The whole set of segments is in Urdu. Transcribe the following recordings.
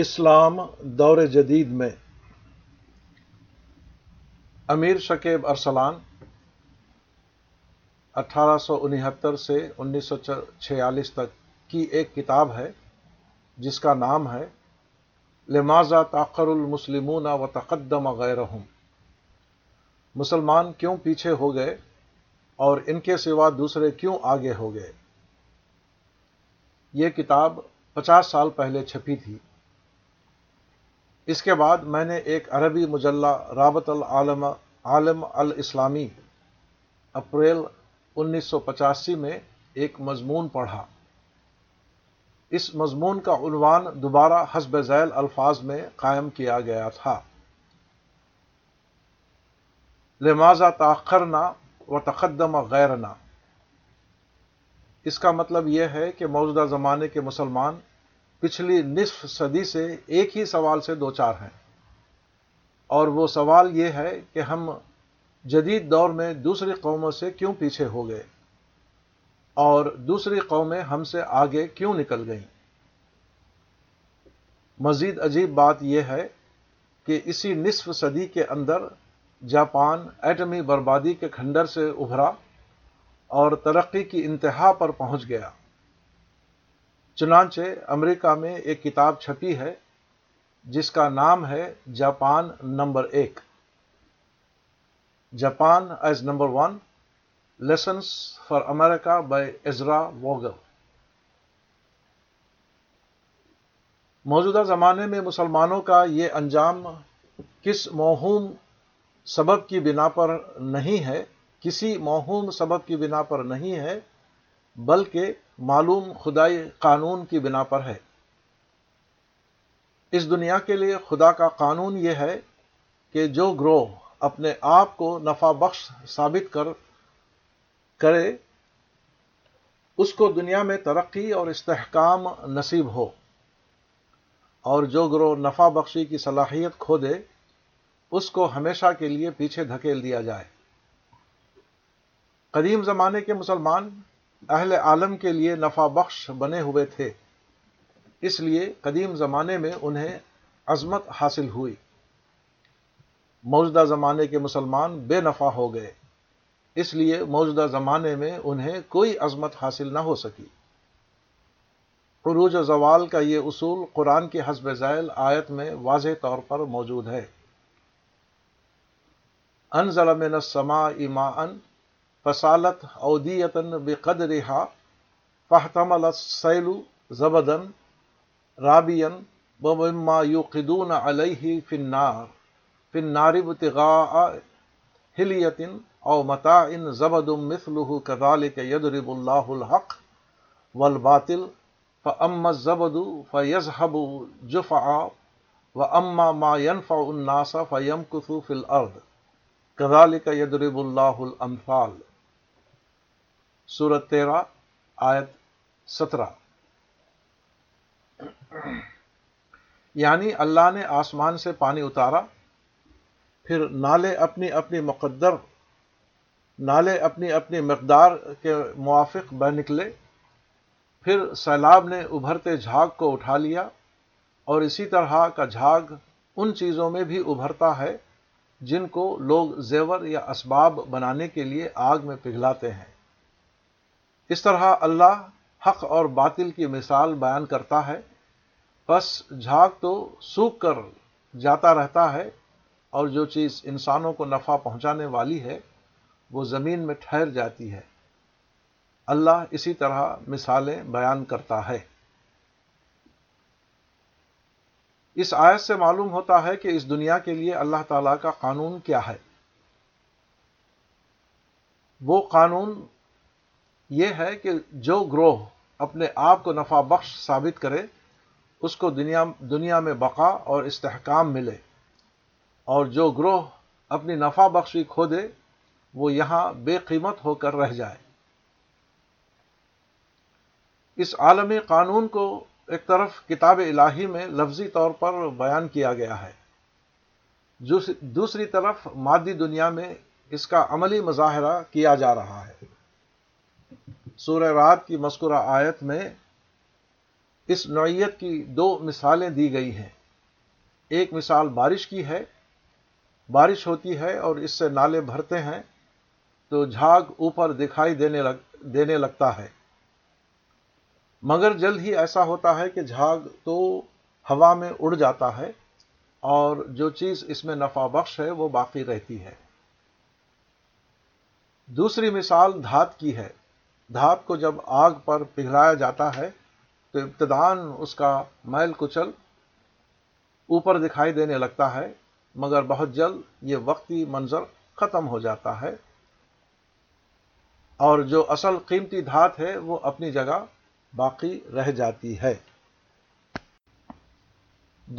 اسلام دور جدید میں امیر شکیب ارسلان اٹھارہ سو انہتر سے انیس سو چھیالیس تک کی ایک کتاب ہے جس کا نام ہے لمازا تاخر المسلمون و تقدم مسلمان کیوں پیچھے ہو گئے اور ان کے سوا دوسرے کیوں آگے ہو گئے یہ کتاب پچاس سال پہلے چھپی تھی اس کے بعد میں نے ایک عربی مجلہ رابط العالم عالم الاسلامی اپریل انیس سو پچاسی میں ایک مضمون پڑھا اس مضمون کا عنوان دوبارہ حسب ذیل الفاظ میں قائم کیا گیا تھا لمازا تاخر و تقدم غیر اس کا مطلب یہ ہے کہ موجودہ زمانے کے مسلمان پچھلی نصف صدی سے ایک ہی سوال سے دو چار ہیں اور وہ سوال یہ ہے کہ ہم جدید دور میں دوسری قوموں سے کیوں پیچھے ہو گئے اور دوسری قومیں ہم سے آگے کیوں نکل گئیں مزید عجیب بات یہ ہے کہ اسی نصف صدی کے اندر جاپان ایٹمی بربادی کے کھنڈر سے ابھرا اور ترقی کی انتہا پر پہنچ گیا چنانچہ امریکہ میں ایک کتاب چھپی ہے جس کا نام ہے جاپان نمبر ایک Japan as number one lessons for America by Ezra Vogel موجودہ زمانے میں مسلمانوں کا یہ انجام کس موہوم سبب کی بنا پر نہیں ہے کسی موہوم سبب کی بنا پر نہیں ہے بلکہ معلوم خدائی قانون کی بنا پر ہے اس دنیا کے لیے خدا کا قانون یہ ہے کہ جو گروہ اپنے آپ کو نفع بخش ثابت کر کرے اس کو دنیا میں ترقی اور استحکام نصیب ہو اور جو گروہ نفع بخشی کی صلاحیت کھو دے اس کو ہمیشہ کے لیے پیچھے دھکیل دیا جائے قدیم زمانے کے مسلمان اہل عالم کے لیے نفع بخش بنے ہوئے تھے اس لیے قدیم زمانے میں انہیں عظمت حاصل ہوئی موجودہ زمانے کے مسلمان بے نفع ہو گئے اس لیے موجودہ زمانے میں انہیں کوئی عظمت حاصل نہ ہو سکی عروج و زوال کا یہ اصول قرآن کی حسب ذیل آیت میں واضح طور پر موجود ہے انزل من السماء ماء فصالت اودیتن بقدرها فاحتمل السیل زبدن رابین ومما یو علیہ فنار النار تغا النار او متا ان متاع زبد مثله ید رب اللہ الحق والباطل فاما الزبد ف جفعا واما آ و اما ما ينفع الناس فم کسوف الارض کدالک ید رب اللہ المفال سورت تیرہ آیت سترہ یعنی اللہ نے آسمان سے پانی اتارا پھر نالے اپنی اپنی مقدر نالے اپنی اپنی مقدار کے موافق بہ نکلے پھر سیلاب نے ابھرتے جھاگ کو اٹھا لیا اور اسی طرح کا جھاگ ان چیزوں میں بھی ابھرتا ہے جن کو لوگ زیور یا اسباب بنانے کے لیے آگ میں پگھلاتے ہیں اس طرح اللہ حق اور باطل کی مثال بیان کرتا ہے بس جھاگ تو سوکھ کر جاتا رہتا ہے اور جو چیز انسانوں کو نفع پہنچانے والی ہے وہ زمین میں ٹھہر جاتی ہے اللہ اسی طرح مثالیں بیان کرتا ہے اس آیت سے معلوم ہوتا ہے کہ اس دنیا کے لیے اللہ تعالی کا قانون کیا ہے وہ قانون یہ ہے کہ جو گروہ اپنے آپ کو نفع بخش ثابت کرے اس کو دنیا دنیا میں بقا اور استحکام ملے اور جو گروہ اپنی نفع بخشی کھو دے وہ یہاں بے قیمت ہو کر رہ جائے اس عالمی قانون کو ایک طرف کتاب الہی میں لفظی طور پر بیان کیا گیا ہے دوسری طرف مادی دنیا میں اس کا عملی مظاہرہ کیا جا رہا ہے سورہ رات کی مسکرہ آیت میں اس نوعیت کی دو مثالیں دی گئی ہیں ایک مثال بارش کی ہے بارش ہوتی ہے اور اس سے نالے بھرتے ہیں تو جھاگ اوپر دکھائی دینے لگ دینے لگتا ہے مگر جلد ہی ایسا ہوتا ہے کہ جھاگ تو ہوا میں اڑ جاتا ہے اور جو چیز اس میں نفع بخش ہے وہ باقی رہتی ہے دوسری مثال دھات کی ہے دھات کو جب آگ پر پگھلایا جاتا ہے تو ابتدان اس کا میل کچل اوپر دکھائی دینے لگتا ہے مگر بہت جلد یہ وقتی منظر ختم ہو جاتا ہے اور جو اصل قیمتی دھات ہے وہ اپنی جگہ باقی رہ جاتی ہے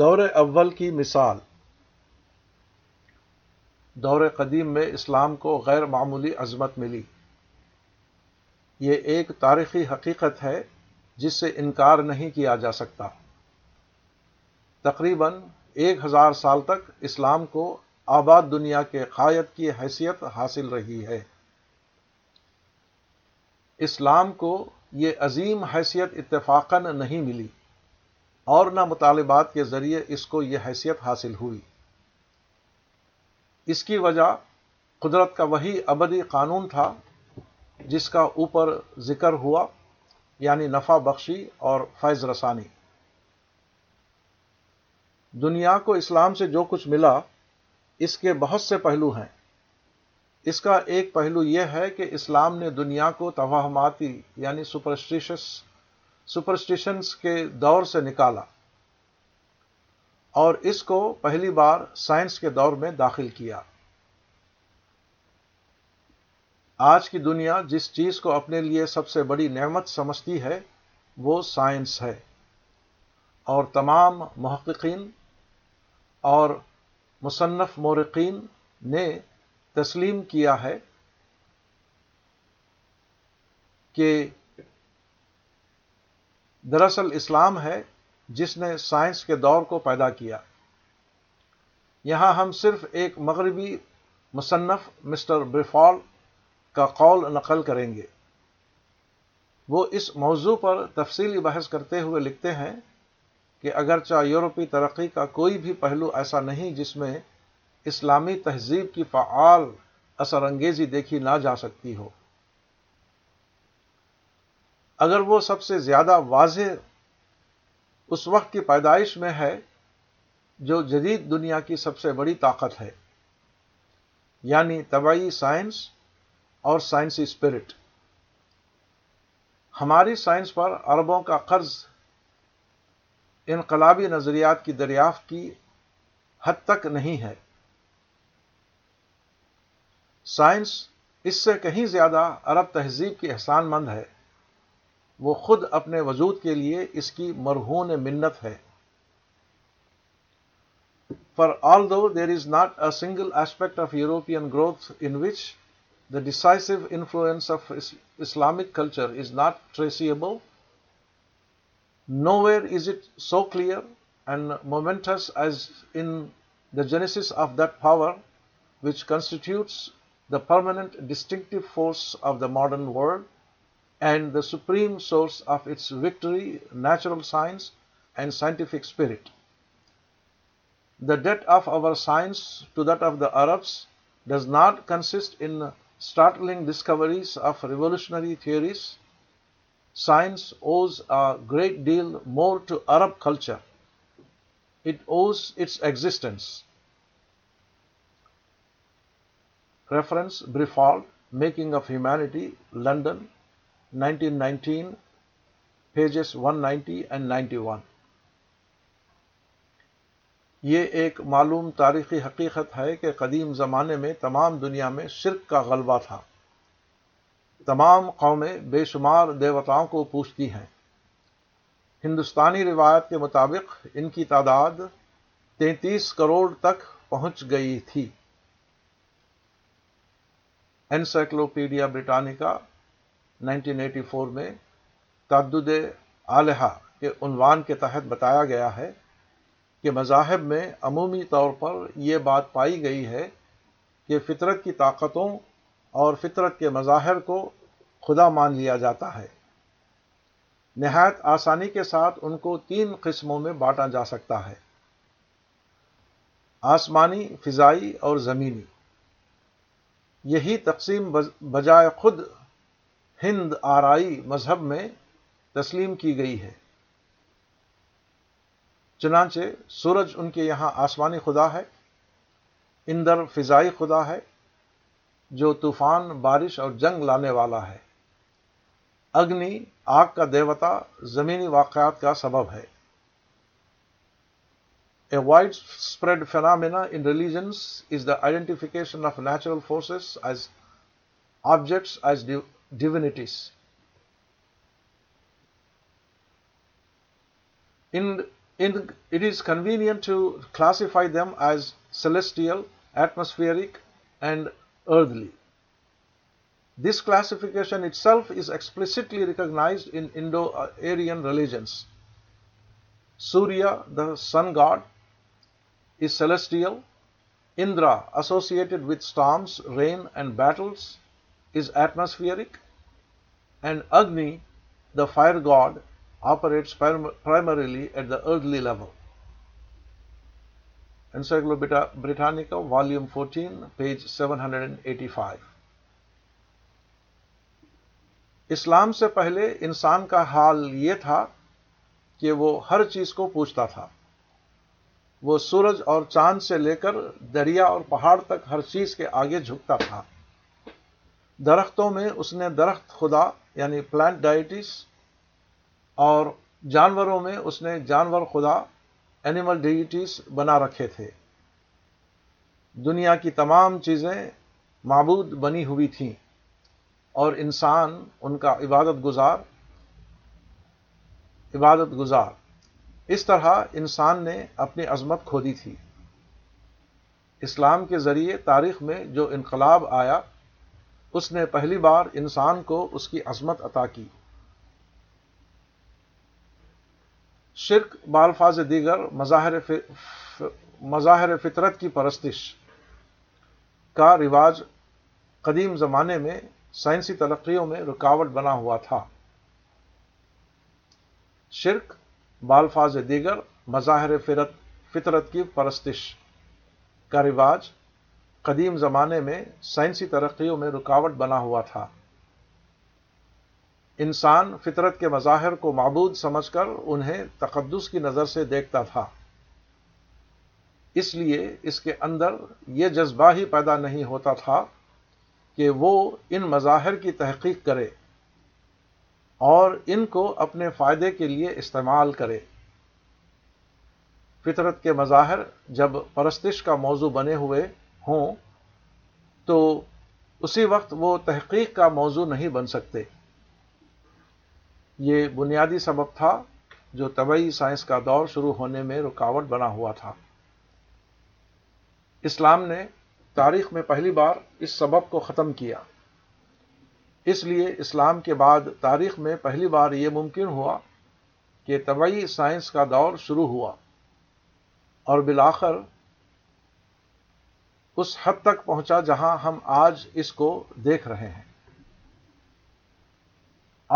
دور اول کی مثال دور قدیم میں اسلام کو غیر معمولی عظمت ملی یہ ایک تاریخی حقیقت ہے جس سے انکار نہیں کیا جا سکتا تقریباً ایک ہزار سال تک اسلام کو آباد دنیا کے قائد کی حیثیت حاصل رہی ہے اسلام کو یہ عظیم حیثیت اتفاقاً نہیں ملی اور نہ مطالبات کے ذریعے اس کو یہ حیثیت حاصل ہوئی اس کی وجہ قدرت کا وہی ابدی قانون تھا جس کا اوپر ذکر ہوا یعنی نفع بخشی اور فیض رسانی دنیا کو اسلام سے جو کچھ ملا اس کے بہت سے پہلو ہیں اس کا ایک پہلو یہ ہے کہ اسلام نے دنیا کو توہماتی یعنی سپرسٹیشس سپرسٹیشنس کے دور سے نکالا اور اس کو پہلی بار سائنس کے دور میں داخل کیا آج کی دنیا جس چیز کو اپنے لیے سب سے بڑی نعمت سمجھتی ہے وہ سائنس ہے اور تمام محققین اور مصنف مورقین نے تسلیم کیا ہے کہ دراصل اسلام ہے جس نے سائنس کے دور کو پیدا کیا یہاں ہم صرف ایک مغربی مصنف مسٹر بریفال کا قول نقل کریں گے وہ اس موضوع پر تفصیلی بحث کرتے ہوئے لکھتے ہیں کہ اگرچہ یورپی ترقی کا کوئی بھی پہلو ایسا نہیں جس میں اسلامی تہذیب کی فعال اثر انگیزی دیکھی نہ جا سکتی ہو اگر وہ سب سے زیادہ واضح اس وقت کی پیدائش میں ہے جو جدید دنیا کی سب سے بڑی طاقت ہے یعنی طبعی سائنس اور سائنسی اسپرٹ ہماری سائنس پر عربوں کا قرض انقلابی نظریات کی دریافت کی حد تک نہیں ہے سائنس اس سے کہیں زیادہ عرب تہذیب کی احسان مند ہے وہ خود اپنے وجود کے لیے اس کی مرہون منت ہے for all though there is not a single aspect of European growth in which decisive of Islamic culture no where and moments the permanent distinct force modern of its victory natural science and scientific spirit the debt of our science to that of the Arabs does not consist in startling discoveries of revolutionary theories, science owes a great deal more to Arab culture. It owes its existence. Reference Briffault, Making of Humanity, London, 1919, pages 190 and 91. یہ ایک معلوم تاریخی حقیقت ہے کہ قدیم زمانے میں تمام دنیا میں شرک کا غلبہ تھا تمام قومیں بے شمار دیوتاؤں کو پوچھتی ہیں ہندوستانی روایت کے مطابق ان کی تعداد تینتیس کروڑ تک پہنچ گئی تھی Encyclopaedia Britannica nineteen eighty four میں تعدد آلیہ کے عنوان کے تحت بتایا گیا ہے کہ مذاہب میں عمومی طور پر یہ بات پائی گئی ہے کہ فطرت کی طاقتوں اور فطرت کے مظاہر کو خدا مان لیا جاتا ہے نہایت آسانی کے ساتھ ان کو تین قسموں میں بانٹا جا سکتا ہے آسمانی فضائی اور زمینی یہی تقسیم بجائے خود ہند آرائی مذہب میں تسلیم کی گئی ہے چنانچہ سورج ان کے یہاں آسمانی خدا ہے اندر فضائی خدا ہے جو طوفان بارش اور جنگ لانے والا ہے اگنی آگ کا دیوتا زمینی واقعات کا سبب ہے widespread phenomena in religions is the identification of natural forces as objects as divinities in it is convenient to classify them as celestial atmospheric this classification recognise Indo Aryan religions Surya the sun god is celestial Indra associated with stars rain and battles is atmospheric and Agni the fire god operates prim primarily at the earthly level. Encyclopedia Britannica, volume 14, page 785. اسلام سے پہلے انسان کا حال یہ تھا کہ وہ ہر چیز کو پوچھتا تھا وہ سورج اور چاند سے لے کر دریا اور پہاڑ تک ہر چیز کے آگے جھکتا تھا درختوں میں اس نے درخت خدا یعنی پلانٹ ڈائٹس اور جانوروں میں اس نے جانور خدا اینیمل ڈیٹیز بنا رکھے تھے دنیا کی تمام چیزیں معبود بنی ہوئی تھیں اور انسان ان کا عبادت گزار عبادت گزار اس طرح انسان نے اپنی عظمت کھو دی تھی اسلام کے ذریعے تاریخ میں جو انقلاب آیا اس نے پہلی بار انسان کو اس کی عظمت عطا کی شرک بالفاظ دیگر مظاہر مظاہر فطرت کی پرستش کا رواج قدیم زمانے میں سائنسی ترقیوں میں رکاوٹ بنا ہوا تھا شرک بالفاظ دیگر مظاہر فرت فطرت کی پرستش کا رواج قدیم زمانے میں سائنسی ترقیوں میں رکاوٹ بنا ہوا تھا انسان فطرت کے مظاہر کو معبود سمجھ کر انہیں تقدس کی نظر سے دیکھتا تھا اس لیے اس کے اندر یہ جذبہ ہی پیدا نہیں ہوتا تھا کہ وہ ان مظاہر کی تحقیق کرے اور ان کو اپنے فائدے کے لیے استعمال کرے فطرت کے مظاہر جب پرستش کا موضوع بنے ہوئے ہوں تو اسی وقت وہ تحقیق کا موضوع نہیں بن سکتے یہ بنیادی سبب تھا جو طبعی سائنس کا دور شروع ہونے میں رکاوٹ بنا ہوا تھا اسلام نے تاریخ میں پہلی بار اس سبب کو ختم کیا اس لیے اسلام کے بعد تاریخ میں پہلی بار یہ ممکن ہوا کہ طبعی سائنس کا دور شروع ہوا اور بالآخر اس حد تک پہنچا جہاں ہم آج اس کو دیکھ رہے ہیں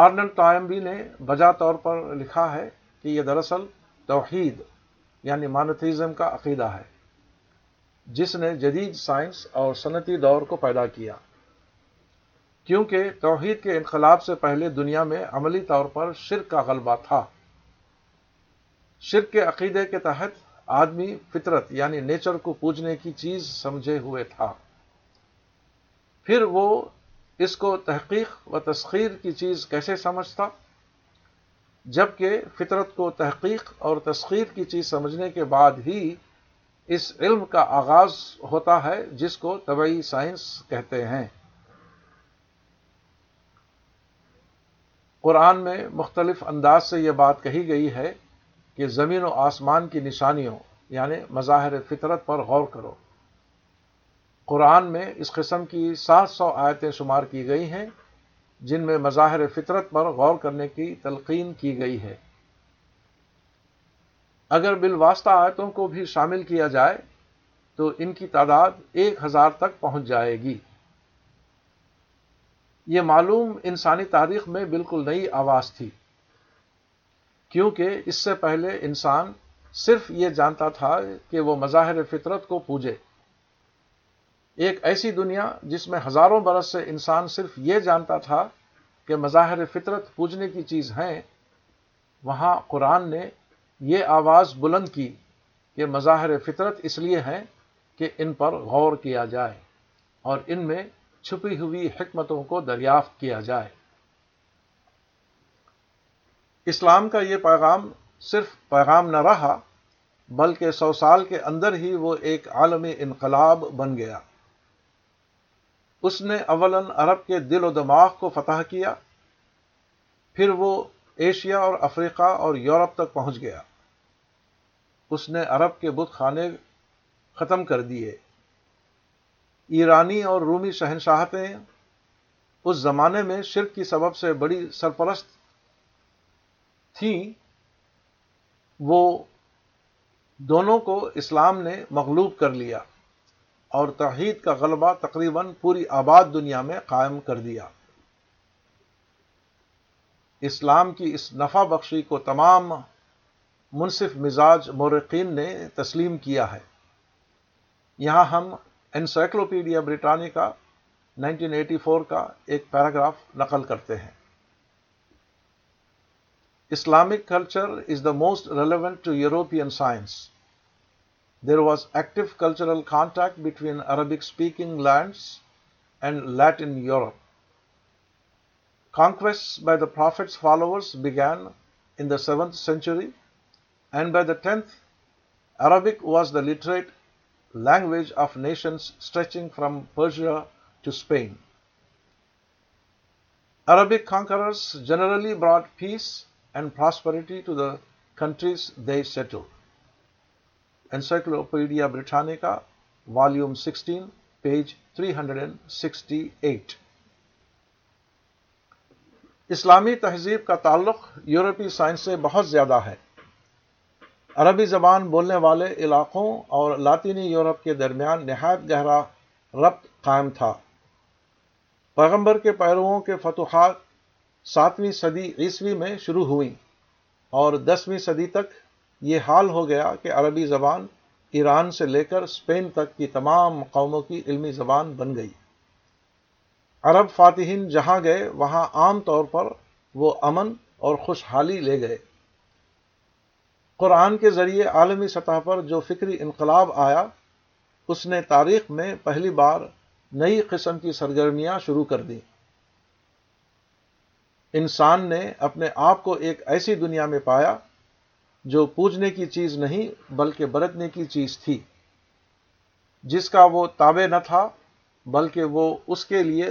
آرنل نے بجا طور پر لکھا ہے کہ یہ دراصل توحید یعنی مانتھیزم کا عقیدہ ہے جس نے جدید سائنس اور صنعتی دور کو پیدا کیا کیونکہ توحید کے انقلاب سے پہلے دنیا میں عملی طور پر شرک کا غلبہ تھا شرک کے عقیدے کے تحت آدمی فطرت یعنی نیچر کو پوجنے کی چیز سمجھے ہوئے تھا پھر وہ اس کو تحقیق و تسخیر کی چیز کیسے سمجھتا جب کہ فطرت کو تحقیق اور تسخیر کی چیز سمجھنے کے بعد ہی اس علم کا آغاز ہوتا ہے جس کو طبعی سائنس کہتے ہیں قرآن میں مختلف انداز سے یہ بات کہی گئی ہے کہ زمین و آسمان کی نشانیوں یعنی مظاہر فطرت پر غور کرو قرآن میں اس قسم کی سات سو آیتیں شمار کی گئی ہیں جن میں مظاہر فطرت پر غور کرنے کی تلقین کی گئی ہے اگر بالواسطہ آیتوں کو بھی شامل کیا جائے تو ان کی تعداد ایک ہزار تک پہنچ جائے گی یہ معلوم انسانی تاریخ میں بالکل نئی آواز تھی کیونکہ اس سے پہلے انسان صرف یہ جانتا تھا کہ وہ مظاہر فطرت کو پوجے ایک ایسی دنیا جس میں ہزاروں برس سے انسان صرف یہ جانتا تھا کہ مظاہر فطرت پوجنے کی چیز ہیں وہاں قرآن نے یہ آواز بلند کی کہ مظاہر فطرت اس لیے ہیں کہ ان پر غور کیا جائے اور ان میں چھپی ہوئی حکمتوں کو دریافت کیا جائے اسلام کا یہ پیغام صرف پیغام نہ رہا بلکہ سو سال کے اندر ہی وہ ایک عالمی انقلاب بن گیا اس نے اولن عرب کے دل و دماغ کو فتح کیا پھر وہ ایشیا اور افریقہ اور یورپ تک پہنچ گیا اس نے عرب کے بت خانے ختم کر دیے ایرانی اور رومی شہنشاہتیں اس زمانے میں شرک کی سبب سے بڑی سرپرست تھیں وہ دونوں کو اسلام نے مغلوب کر لیا اور توحید کا غلبہ تقریباً پوری آباد دنیا میں قائم کر دیا اسلام کی اس نفع بخشی کو تمام منصف مزاج مورقین نے تسلیم کیا ہے یہاں ہم انسائکلوپیڈیا بریٹانی کا 1984 کا ایک پیراگراف نقل کرتے ہیں Islamic culture is the most relevant to European science There was active cultural contact between Arabic-speaking lands and Latin Europe. Conquests by the Prophet's followers began in the 7th century, and by the 10th, Arabic was the literate language of nations stretching from Persia to Spain. Arabic conquerors generally brought peace and prosperity to the countries they settled. Encyclopaedia Britannica کا volume sixteen page three hundred and sixty eight اسلامی تہذیب کا تعلق یورپی سائنس سے بہت زیادہ ہے عربی زبان بولنے والے علاقوں اور لاطینی یورپ کے درمیان نہایت گہرا ربط قائم تھا پیغمبر کے پیروؤں کے فتوحات ساتویں صدی عیسوی میں شروع ہوئیں اور دسویں صدی تک یہ حال ہو گیا کہ عربی زبان ایران سے لے کر اسپین تک کی تمام قوموں کی علمی زبان بن گئی عرب فاتحین جہاں گئے وہاں عام طور پر وہ امن اور خوشحالی لے گئے قرآن کے ذریعے عالمی سطح پر جو فکری انقلاب آیا اس نے تاریخ میں پہلی بار نئی قسم کی سرگرمیاں شروع کر دیں انسان نے اپنے آپ کو ایک ایسی دنیا میں پایا جو پوجنے کی چیز نہیں بلکہ برتنے کی چیز تھی جس کا وہ تابع نہ تھا بلکہ وہ اس کے لیے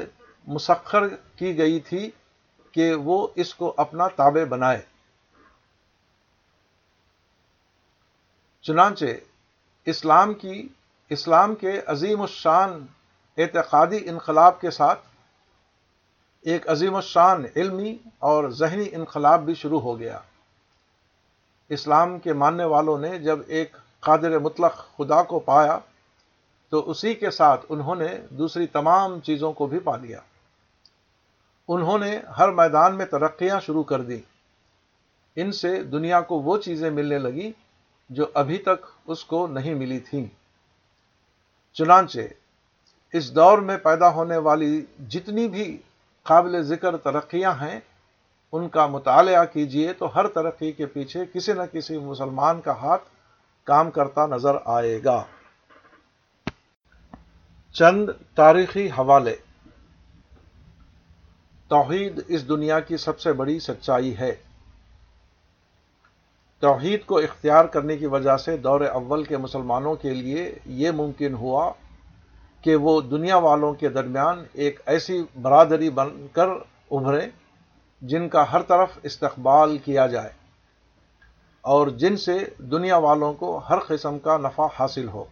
مسخر کی گئی تھی کہ وہ اس کو اپنا تابع بنائے چنانچہ اسلام کی اسلام کے عظیم الشان اعتقادی انقلاب کے ساتھ ایک عظیم الشان علمی اور ذہنی انقلاب بھی شروع ہو گیا اسلام کے ماننے والوں نے جب ایک قادر مطلق خدا کو پایا تو اسی کے ساتھ انہوں نے دوسری تمام چیزوں کو بھی پا لیا انہوں نے ہر میدان میں ترقیاں شروع کر دیں ان سے دنیا کو وہ چیزیں ملنے لگی جو ابھی تک اس کو نہیں ملی تھیں چنانچہ اس دور میں پیدا ہونے والی جتنی بھی قابل ذکر ترقیاں ہیں ان کا مطالعہ کیجئے تو ہر ترقی کے پیچھے کسی نہ کسی مسلمان کا ہاتھ کام کرتا نظر آئے گا چند تاریخی حوالے توحید اس دنیا کی سب سے بڑی سچائی ہے توحید کو اختیار کرنے کی وجہ سے دور اول کے مسلمانوں کے لیے یہ ممکن ہوا کہ وہ دنیا والوں کے درمیان ایک ایسی برادری بن کر ابھریں جن کا ہر طرف استقبال کیا جائے اور جن سے دنیا والوں کو ہر قسم کا نفع حاصل ہو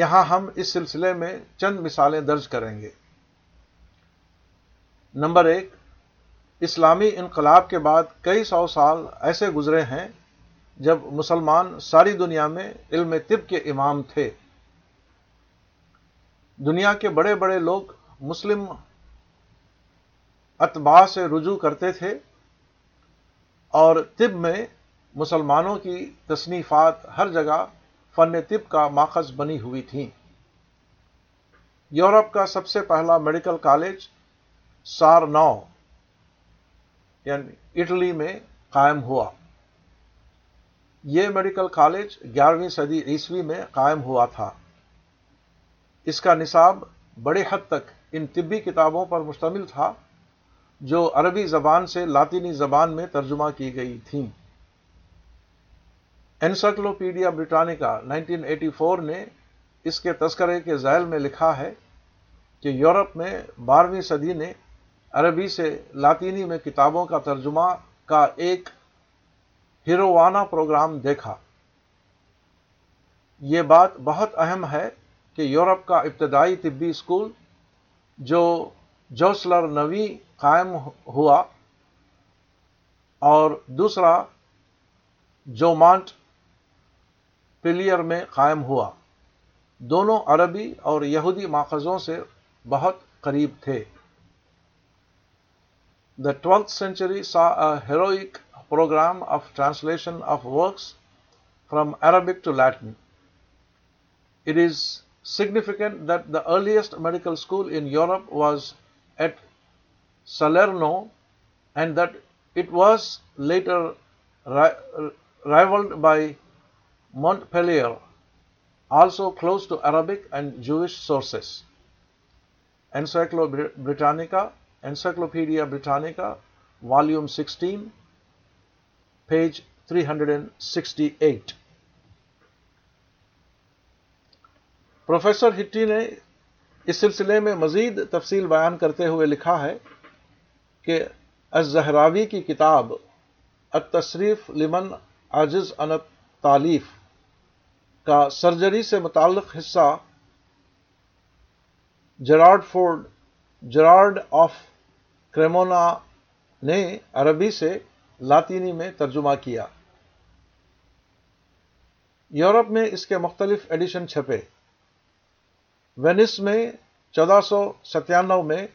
یہاں ہم اس سلسلے میں چند مثالیں درج کریں گے نمبر ایک اسلامی انقلاب کے بعد کئی سو سال ایسے گزرے ہیں جب مسلمان ساری دنیا میں علم طب کے امام تھے دنیا کے بڑے بڑے لوگ مسلم اتباع سے رجوع کرتے تھے اور طب میں مسلمانوں کی تصنیفات ہر جگہ فن طب کا ماخذ بنی ہوئی تھیں یورپ کا سب سے پہلا میڈیکل کالج سار نو یعنی اٹلی میں قائم ہوا یہ میڈیکل کالج گیارہویں صدی عیسوی میں قائم ہوا تھا اس کا نصاب بڑے حد تک ان طبی کتابوں پر مشتمل تھا جو عربی زبان سے لاطینی زبان میں ترجمہ کی گئی تھیں انسائکلوپیڈیا بریٹانیکا 1984 نے اس کے تذکرے کے ذائل میں لکھا ہے کہ یورپ میں بارہویں صدی نے عربی سے لاطینی میں کتابوں کا ترجمہ کا ایک ہیروانہ پروگرام دیکھا یہ بات بہت اہم ہے کہ یورپ کا ابتدائی طبی اسکول جو جوسلر نوی قائم ہوا اور دوسرا جو مانٹ پلیئر میں قائم ہوا دونوں عربی اور یہودی ماخذوں سے بہت قریب تھے the twelfth century saw heroic programme of translation of works from Arabic to Latin it is significant that the earliest medical school in Europe was at Salerno and that it was later ri rivaled by Montpellier, also close to Arabic and Jewish sources. Encyclopedia Britannica, Encyclopedia Britannica, Volume 16, page 368. Professor Hitti نے اس سلسلے میں مزید تفصیل بیان کرتے ہوئے لکھا ہے کہ الزہراوی کی کتاب التصریف لمن عجز ان تالیف کا سرجری سے متعلق حصہ Gerard ford Gerard of Cremona نے عربی سے لاطینی میں ترجمہ کیا یورپ میں اس کے مختلف ایڈیشن چھپے وینس میں چودہ سو ستانوے میں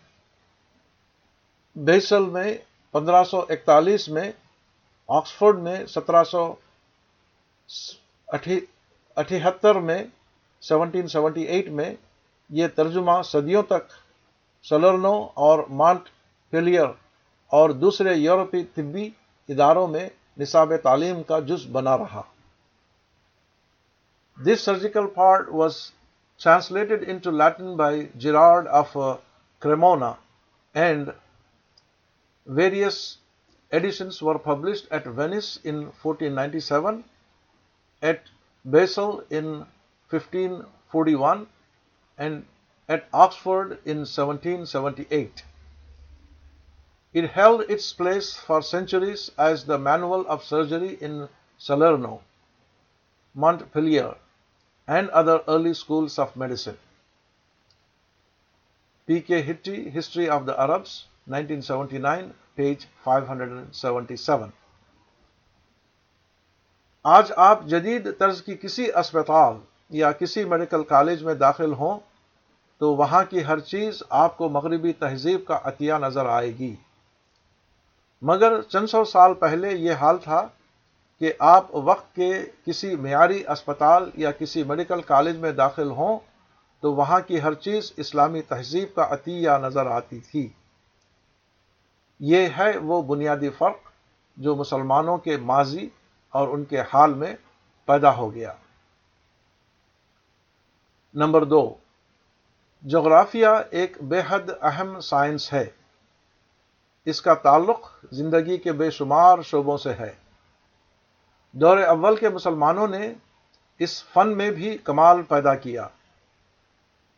بیسل میں پندرہ سو اکتالیس میں آکسفورڈ میں سترہ سو اٹھہتر میں سیونٹین سیونٹی ایٹ میں یہ ترجمہ صدیوں تک سلرنو اور مانٹ فیلئر اور دوسرے یورپی طبی اداروں میں نصاب تعلیم کا جز بنا رہا this surgical part was translated into Latin by Gerard of Cremona and various editions Basle seventy eight held its place for centuries as the main of surgery in Salerno Montpellier and other early schools of medicine P K Hitti history of the Arabs 1979 page 577 آج آپ جدید طرز کی کسی اسپتال یا کسی میڈیکل کالج میں داخل ہوں تو وہاں کی ہر چیز آپ کو مغربی تہذیب کا عطیہ نظر آئے گی مگر چند سو سال پہلے یہ حال تھا کہ آپ وقت کے کسی معیاری اسپتال یا کسی میڈیکل کالج میں داخل ہوں تو وہاں کی ہر چیز اسلامی تہذیب کا عطیہ نظر آتی تھی یہ ہے وہ بنیادی فرق جو مسلمانوں کے ماضی اور ان کے حال میں پیدا ہو گیا نمبر دو جغرافیہ ایک بے حد اہم سائنس ہے اس کا تعلق زندگی کے بے شمار شعبوں سے ہے دور اول کے مسلمانوں نے اس فن میں بھی کمال پیدا کیا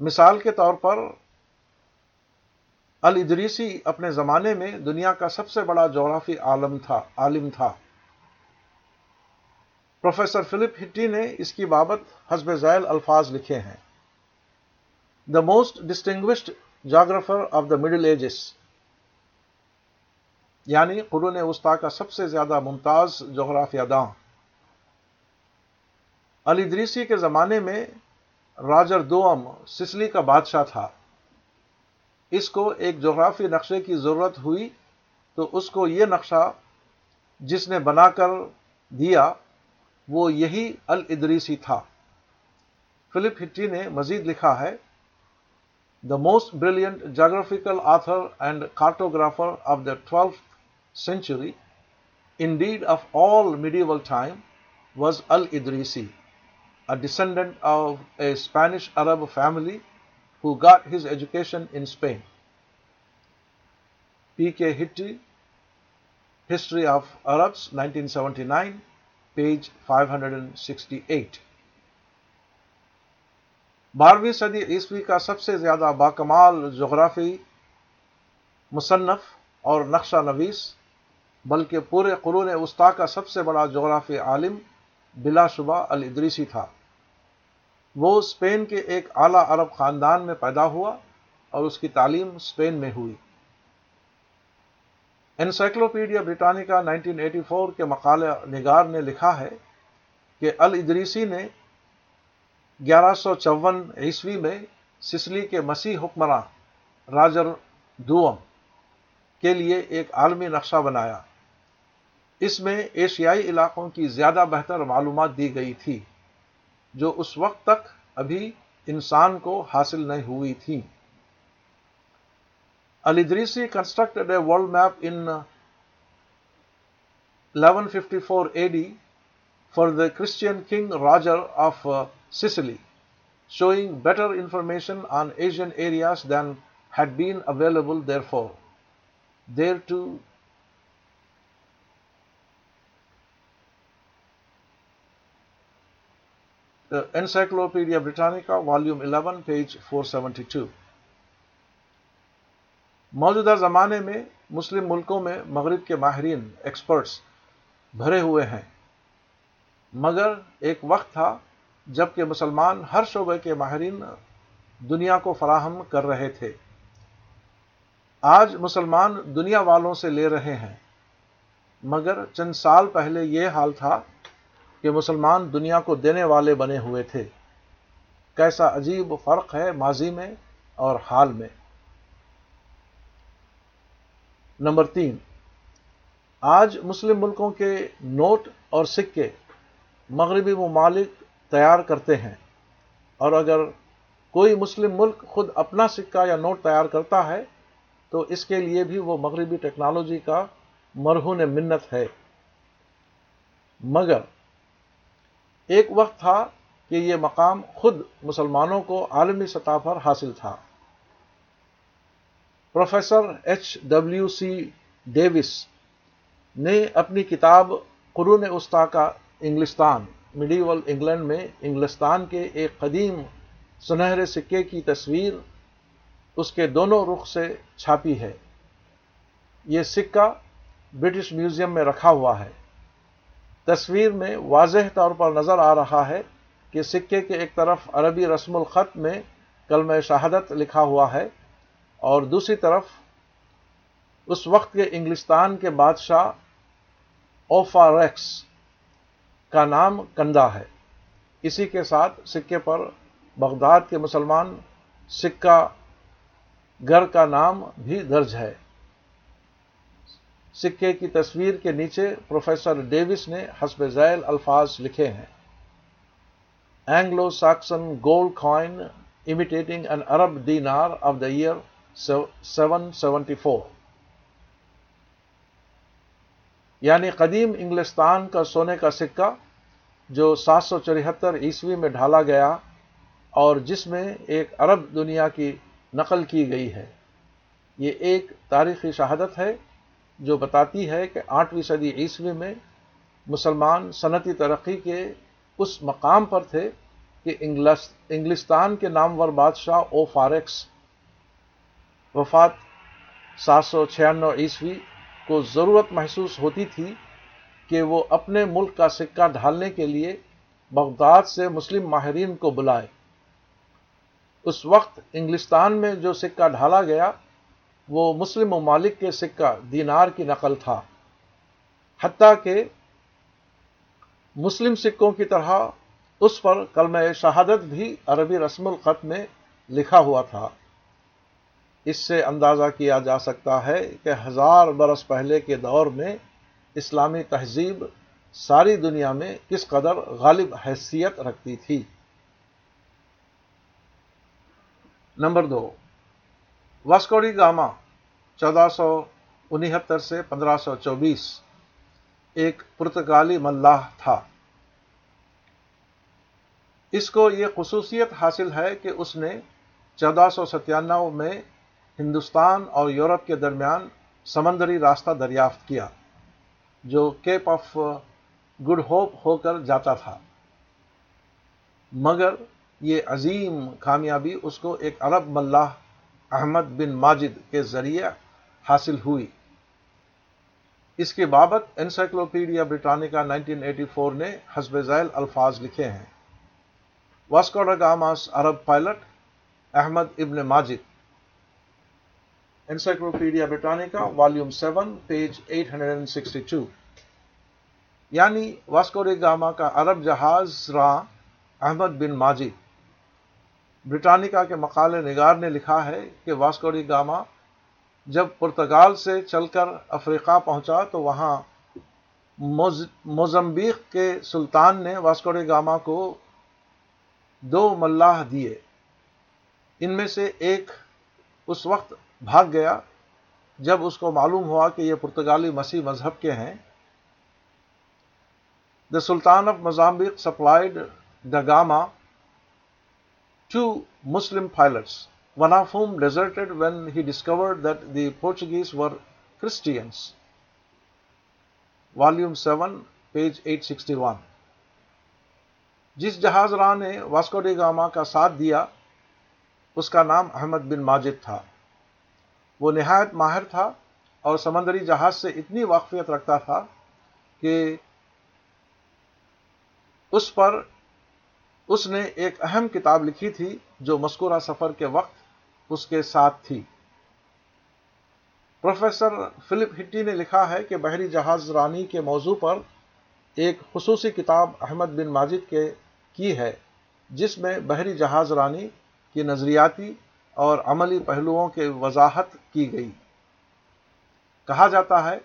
مثال کے طور پر الدریسی اپنے زمانے میں دنیا کا سب سے بڑا جغرافی عالم تھا عالم تھا پروفیسر فلپ ہٹی نے اس کی بابت حزب ذیل الفاظ لکھے ہیں the most distinguished geographer of the middle ages یعنی قرون وسطی کا سب سے زیادہ ممتاز جغرافیہ داں دریسی کے زمانے میں راجر دوم سسلی کا بادشاہ تھا اس کو ایک جغرافی نقشے کی ضرورت ہوئی تو اس کو یہ نقشہ جس نے بنا کر دیا وہ یہی الدریسی تھا فلپ ہٹی نے مزید لکھا ہے the most brilliant geographical author and cartographer of the twelfth century indeed of all medieval time was a Spanish Arab family who got his education in Spain. P. K. Hitti, History of Arabs, 1979, page 568. بارہویں صدی عیسوی کا سب سے زیادہ باکمال جغرافی مصنف اور نقشہ نویس بلکہ پورے قرون وسطی کا سب سے بڑا جغرافی عالم بلا شبہ الدریسی تھا وہ اسپین کے ایک اعلیٰ عرب خاندان میں پیدا ہوا اور اس کی تعلیم اسپین میں ہوئی انسائکلوپیڈیا بریٹانیکا 1984 کے مقالہ نگار نے لکھا ہے کہ الدریسی نے گیارہ سو چون عیسوی میں سسلی کے مسیح حکمراں راجر دوم کے لیے ایک عالمی نقشہ بنایا اس میں ایشیائی علاقوں کی زیادہ بہتر معلومات دی گئی تھی جو اس وقت تک ابھی انسان کو حاصل نہیں ہوئی تھیں al Idrisi construct a world map in 1154 four A D for the Christian king Roger of Sicily showing better information on Asian areas than had been available there for there to The Encyclopedia Britannica, volume 11, page 472 موجودہ زمانے میں مسلم ملکوں میں مغرب کے ماہرین ایکسپرٹس بھرے ہوئے ہیں مگر ایک وقت تھا جب کہ مسلمان ہر شعبے کے ماہرین دنیا کو فراہم کر رہے تھے آج مسلمان دنیا والوں سے لے رہے ہیں مگر چند سال پہلے یہ حال تھا کہ مسلمان دنیا کو دینے والے بنے ہوئے تھے کیسا عجیب فرق ہے ماضی میں اور حال میں نمبر تین آج مسلم ملکوں کے نوٹ اور سکے مغربی ممالک تیار کرتے ہیں اور اگر کوئی مسلم ملک خود اپنا سکہ یا نوٹ تیار کرتا ہے تو اس کے لیے بھی وہ مغربی ٹیکنالوجی کا مرہون منت ہے مگر ایک وقت تھا کہ یہ مقام خود مسلمانوں کو عالمی سطح پر حاصل تھا professor H W C Davis نے اپنی کتاب قرون کا انگلستان میڈیول انگلینڈ میں انگلستان کے ایک قدیم سنہرے سکے کی تصویر اس کے دونوں رخ سے چھاپی ہے یہ سکہ برٹش میوزیم میں رکھا ہوا ہے تصویر میں واضح طور پر نظر آ رہا ہے کہ سکے کے ایک طرف عربی رسم الخط میں کلم شہادت لکھا ہوا ہے اور دوسری طرف اس وقت کے انگلستان کے بادشاہ اوفاریکس کا نام کندہ ہے اسی کے ساتھ سکے پر بغداد کے مسلمان سکہ گر کا نام بھی درج ہے سکے کی تصویر کے نیچے پروفیسر ڈیوس نے حسب ذیل الفاظ لکھے ہیں Anglo Saxon gold Arab dinar of the year seven seventy four یعنی قدیم انگلستان کا سونے کا سکہ جو سات سو چوہتر عیسوی میں ڈھالا گیا اور جس میں ایک عرب دنیا کی نقل کی گئی ہے یہ ایک تاریخی شہادت ہے جو بتاتی ہے کہ آٹھویں صدی عیسوی میں مسلمان صنعتی ترقی کے اس مقام پر تھے کہ انگلس انگلستان کے نامور بادشاہ او فارکس وفات سات سو چھیانوے عیسوی کو ضرورت محسوس ہوتی تھی کہ وہ اپنے ملک کا سکہ ڈھالنے کے لیے بغداد سے مسلم ماہرین کو بلائے اس وقت انگلستان میں جو سکہ ڈھالا گیا وہ مسلم ممالک کے سکہ دینار کی نقل تھا حتیٰ کہ مسلم سکوں کی طرح اس پر کلمہ شہادت بھی عربی رسم الخط میں لکھا ہوا تھا اس سے اندازہ کیا جا سکتا ہے کہ ہزار برس پہلے کے دور میں اسلامی تہذیب ساری دنیا میں کس قدر غالب حیثیت رکھتی تھی نمبر دو واسکوڈی گاما چودہ سو انہتر سے پندرہ سو چوبیس ایک پرتگالی ملاح تھا اس کو یہ خصوصیت حاصل ہے کہ اس نے چودہ سو ستانوے میں ہندوستان اور یورپ کے درمیان سمندری راستہ دریافت کیا جو کیپ آف گڈ ہوپ ہو کر جاتا تھا مگر یہ عظیم کامیابی اس کو ایک عرب ملاح احمد بن ماجد کے ذریعہ حاصل ہوئی اس کے بابت انسائکلوپیڈیا بریٹانیکا 1984 نے حسب ذیل الفاظ لکھے ہیں واسکوڈا گاماس عرب pilot Ahmad ibn Majid Encyclopaedia Britannica volume 7 page 862 یعنی واسکوڈے گاما کا عرب جہاز را احمد بن ماجد برٹانیکا کے مقالے نگار نے لکھا ہے کہ واسکوڈی گاما جب پرتگال سے چل کر افریقہ پہنچا تو وہاں موزمبیق کے سلطان نے واسکوڈی گاما کو دو ملاح دیے ان میں سے ایک اس وقت بھاگ گیا جب اس کو معلوم ہوا کہ یہ پرتگالی مسیح مذہب کے ہیں the sultan of Mozambique supplied da Gama two Muslim pilots, one of whom deserted when he discovered that the Portuguese were Christians. Volume 7, page 861. جس جہاز راہ نے واسکو ڈی گاما کا ساتھ دیا اس کا نام احمد بن ماجد تھا وہ نہایت ماہر تھا اور سمندری جہاز سے اتنی واقفیت رکھتا تھا کہ اس پر اس نے ایک اہم کتاب لکھی تھی جو مسکورہ سفر کے وقت اس کے ساتھ تھی پروفیسر فلپ ہٹی نے لکھا ہے کہ بحری جہاز رانی کے موضوع پر ایک خصوصی کتاب احمد بن ماجد کے کی ہے جس میں بحری جہاز رانی کی نظریاتی اور عملی پہلوؤں کی وضاحت کی گئی کہا جاتا ہے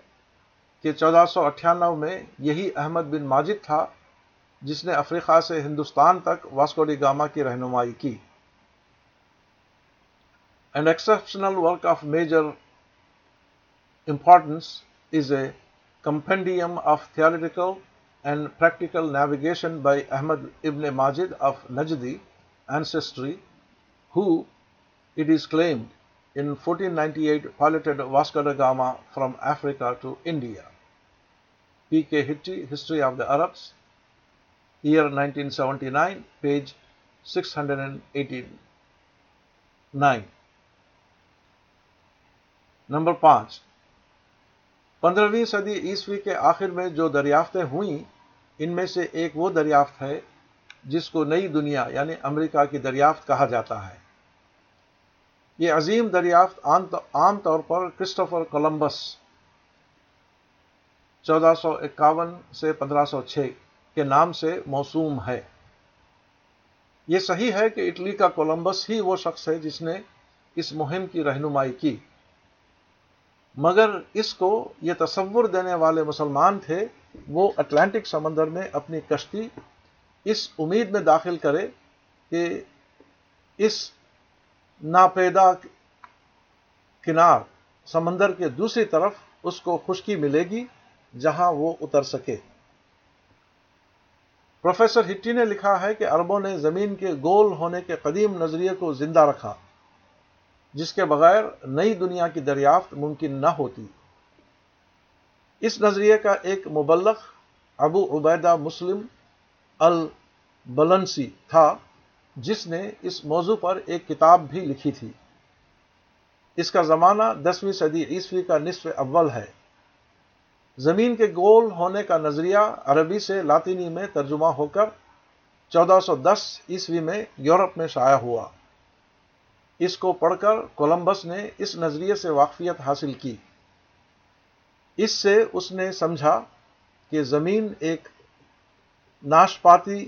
کہ چودہ سو اٹھانوے میں یہی احمد بن ماجد تھا جس نے افریقہ سے ہندوستان تک واسکوڈی گاما کی رہنمائی کی an exceptional work of major importance is a compendium of theoretical and practical navigation by Ahmad ibn Majid of Najdi ancestry who it is claimed in fourteen ninety eight pilot Vasco Gama from Africa to India P K Hitti history of the Arabs year 1979, page 689. Number پانچ پندرہویں صدی عیسوی کے آخر میں جو دریافتیں ہوئیں ان میں سے ایک وہ دریافت ہے جس کو نئی دنیا یعنی امریکہ کی دریافت کہا جاتا ہے یہ عظیم دریافت عام طور پر کرسٹوفر کولمبس چودہ سو اکاون سے پندرہ سو چھ کے نام سے موسوم ہے یہ صحیح ہے کہ اٹلی کا کولمبس ہی وہ شخص ہے جس نے اس مہم کی رہنمائی کی مگر اس کو یہ تصور دینے والے مسلمان تھے وہ اٹلانٹک سمندر میں اپنی کشتی اس امید میں داخل کرے کہ اس ناپیدا کنار سمندر کے دوسری طرف اس کو خشکی ملے گی جہاں وہ اتر سکے پروفیسر ہٹی نے لکھا ہے کہ عربوں نے زمین کے گول ہونے کے قدیم نظریے کو زندہ رکھا جس کے بغیر نئی دنیا کی دریافت ممکن نہ ہوتی اس نظریے کا ایک مبلغ ابو عبیدہ مسلم البلنسی تھا جس نے اس موضوع پر ایک کتاب بھی لکھی تھی اس کا زمانہ دسویں صدی عیسوی کا نصف اول ہے زمین کے گول ہونے کا نظریہ عربی سے لاطینی میں ترجمہ ہو کر چودہ سو دس عیسوی میں یورپ میں شائع ہوا اس کو پڑھ کر کولمبس نے اس نظریے سے واقفیت حاصل کی اس سے اس نے سمجھا کہ زمین ایک ناشپاتی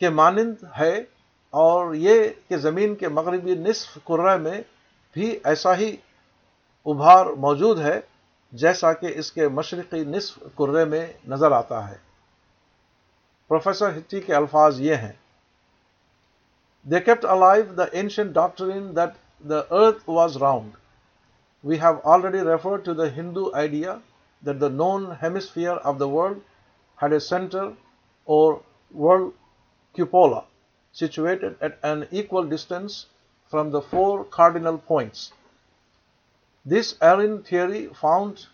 کے مانند ہے اور یہ کہ زمین کے مغربی نصف کرے میں بھی ایسا ہی ابھار موجود ہے جیسا کہ اس کے مشرقی نصف کرے میں نظر آتا ہے پروفیسر ہٹی کے الفاظ یہ ہیں they kept alive the ancient doctrine that the earth was round we have already refer to the Hindu idea that the known hemisphere of the world had a centre or world cupola situated at an equal distance from the four cardinal points This Arrhenian theory found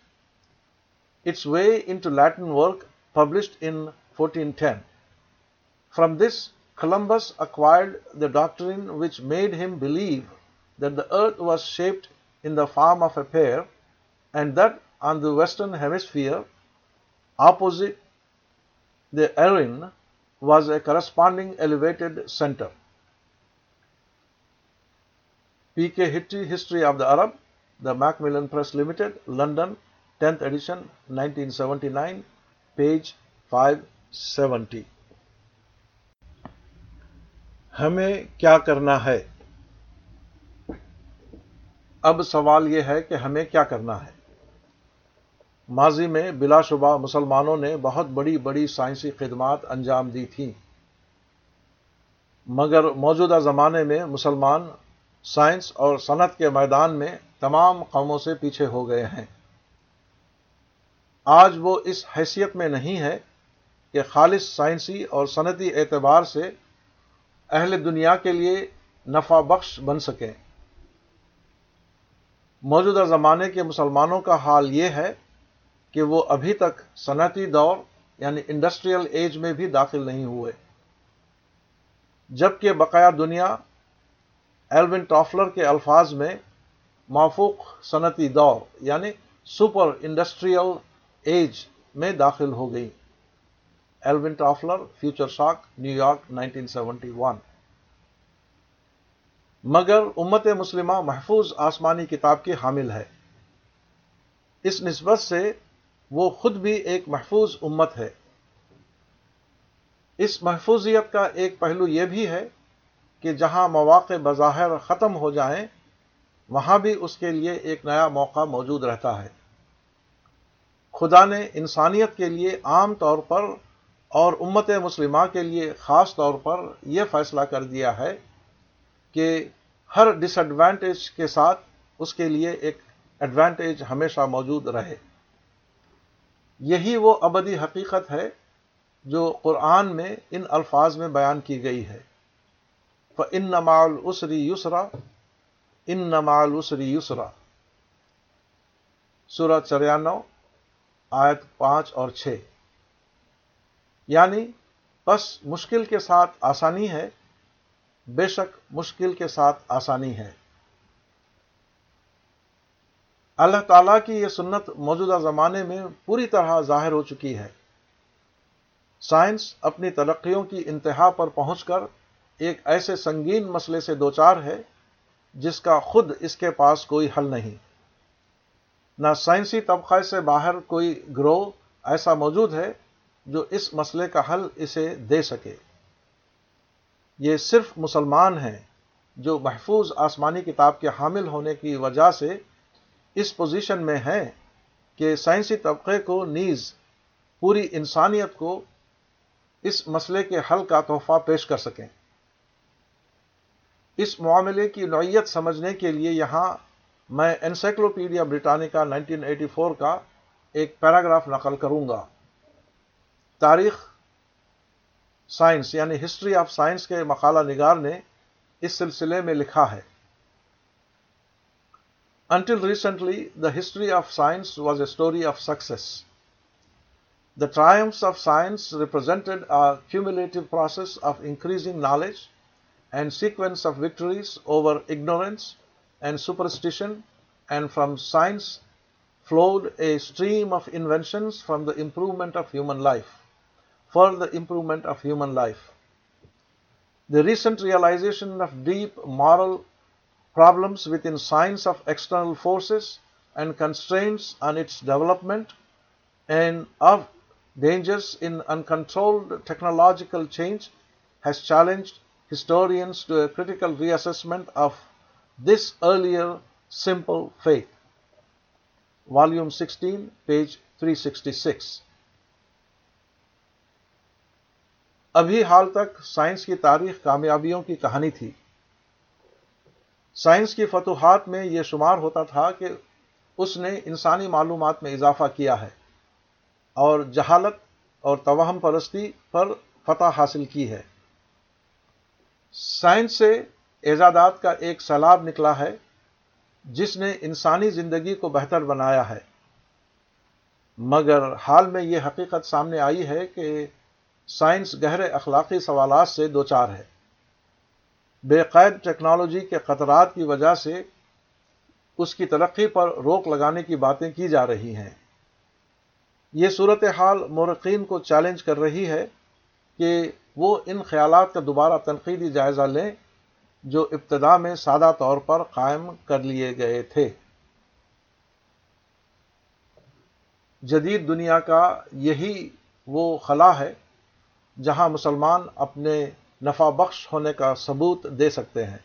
its way into Latin work published in 1410. From this, Columbus acquired the doctrine which made him believe that the earth was shaped in the form of a pear, and that on the western hemisphere, opposite the Arrhenian, was a corresponding elevated center. P. K. Hitti, History of the Arab, Macmillan Macmillan Limited London tenth edition seventy nine page five seventy ہمیں کیا کرنا ہے اب سوال یہ ہے کہ ہمیں کیا کرنا ہے ماضی میں بلا شبہ مسلمانوں نے بہت بڑی بڑی سائنسی خدمات انجام دی تھیں مگر موجودہ زمانے میں مسلمان سائنس اور صنعت کے میدان میں تمام قوموں سے پیچھے ہو گئے ہیں آج وہ اس حیثیت میں نہیں ہے کہ خالص سائنسی اور صنعتی اعتبار سے اہل دنیا کے لیے نفع بخش بن سکیں موجودہ زمانے کے مسلمانوں کا حال یہ ہے کہ وہ ابھی تک صنعتی دور یعنی انڈسٹریل ایج میں بھی داخل نہیں ہوئے جبکہ بقایا دنیا ایلون ٹافلر کے الفاظ میں مافوق صنعتی دور یعنی سپر انڈسٹریل ایج میں داخل ہو گئی Alvin Toffler Future Shock New York nineteen seventy one مگر امت مسلمہ محفوظ آسمانی کتاب کی حامل ہے اس نسبت سے وہ خود بھی ایک محفوظ امت ہے اس محفوظیت کا ایک پہلو یہ بھی ہے کہ جہاں مواقع بظاہر ختم ہو جائیں وہاں بھی اس کے لیے ایک نیا موقع موجود رہتا ہے خدا نے انسانیت کے لیے عام طور پر اور امت مسلمہ کے لیے خاص طور پر یہ فیصلہ کر دیا ہے کہ ہر ڈس ایڈوانٹیج کے ساتھ اس کے لیے ایک ایڈوانٹیج ہمیشہ موجود رہے یہی وہ ابدی حقیقت ہے جو قرآن میں ان الفاظ میں بیان کی گئی ہے ان نمال اسری یسرا ان نمال اسری یسرا سورہ چریانو آیت پانچ اور چھ یعنی بس مشکل کے ساتھ آسانی ہے بے شک مشکل کے ساتھ آسانی ہے اللہ تعالیٰ کی یہ سنت موجودہ زمانے میں پوری طرح ظاہر ہو چکی ہے سائنس اپنی ترقیوں کی انتہا پر پہنچ کر ایک ایسے سنگین مسئلے سے دوچار ہے جس کا خود اس کے پاس کوئی حل نہیں نہ سائنسی طبقہ سے باہر کوئی گروہ ایسا موجود ہے جو اس مسئلے کا حل اسے دے سکے یہ صرف مسلمان ہیں جو محفوظ آسمانی کتاب کے حامل ہونے کی وجہ سے اس پوزیشن میں ہیں کہ سائنسی طبقے کو نیز پوری انسانیت کو اس مسئلے کے حل کا تحفہ پیش کر سکیں اس معاملے کی نوعیت سمجھنے کے لیے یہاں میں انسائکلوپیڈیا بریٹانیکا 1984 کا ایک پیراگراف نقل کروں گا تاریخ سائنس یعنی ہسٹری آف سائنس کے مقالہ نگار نے اس سلسلے میں لکھا ہے until recently the history of science was a story of success the triumphs of science represented cumulative process of increasing knowledge sequence victories over ignorance and superstitions flowering of ancient from the improvement of human life for the improvement of human life the recent realisations development of dangerous interval technological change has challenge historians to a critical reassessment of this earlier simple faith. Volume 16, page 366. ابھی حال تک سائنس کی تاریخ کامیابیوں کی کہانی تھی سائنس کی فتوحات میں یہ شمار ہوتا تھا کہ اس نے انسانی معلومات میں اضافہ کیا ہے اور جہالت اور توہم پرستی پر فتح حاصل کی ہے سائنس سے ایجادات کا ایک سیلاب نکلا ہے جس نے انسانی زندگی کو بہتر بنایا ہے مگر حال میں یہ حقیقت سامنے آئی ہے کہ سائنس گہرے اخلاقی سوالات سے دوچار ہے بے قید ٹیکنالوجی کے خطرات کی وجہ سے اس کی ترقی پر روک لگانے کی باتیں کی جا رہی ہیں یہ صورتحال مورقین کو چیلنج کر رہی ہے کہ وہ ان خیالات کا دوبارہ تنقیدی جائزہ لیں جو ابتدا میں سادہ طور پر قائم کر لیے گئے تھے جدید دنیا کا یہی وہ خلا ہے جہاں مسلمان اپنے نفع بخش ہونے کا ثبوت دے سکتے ہیں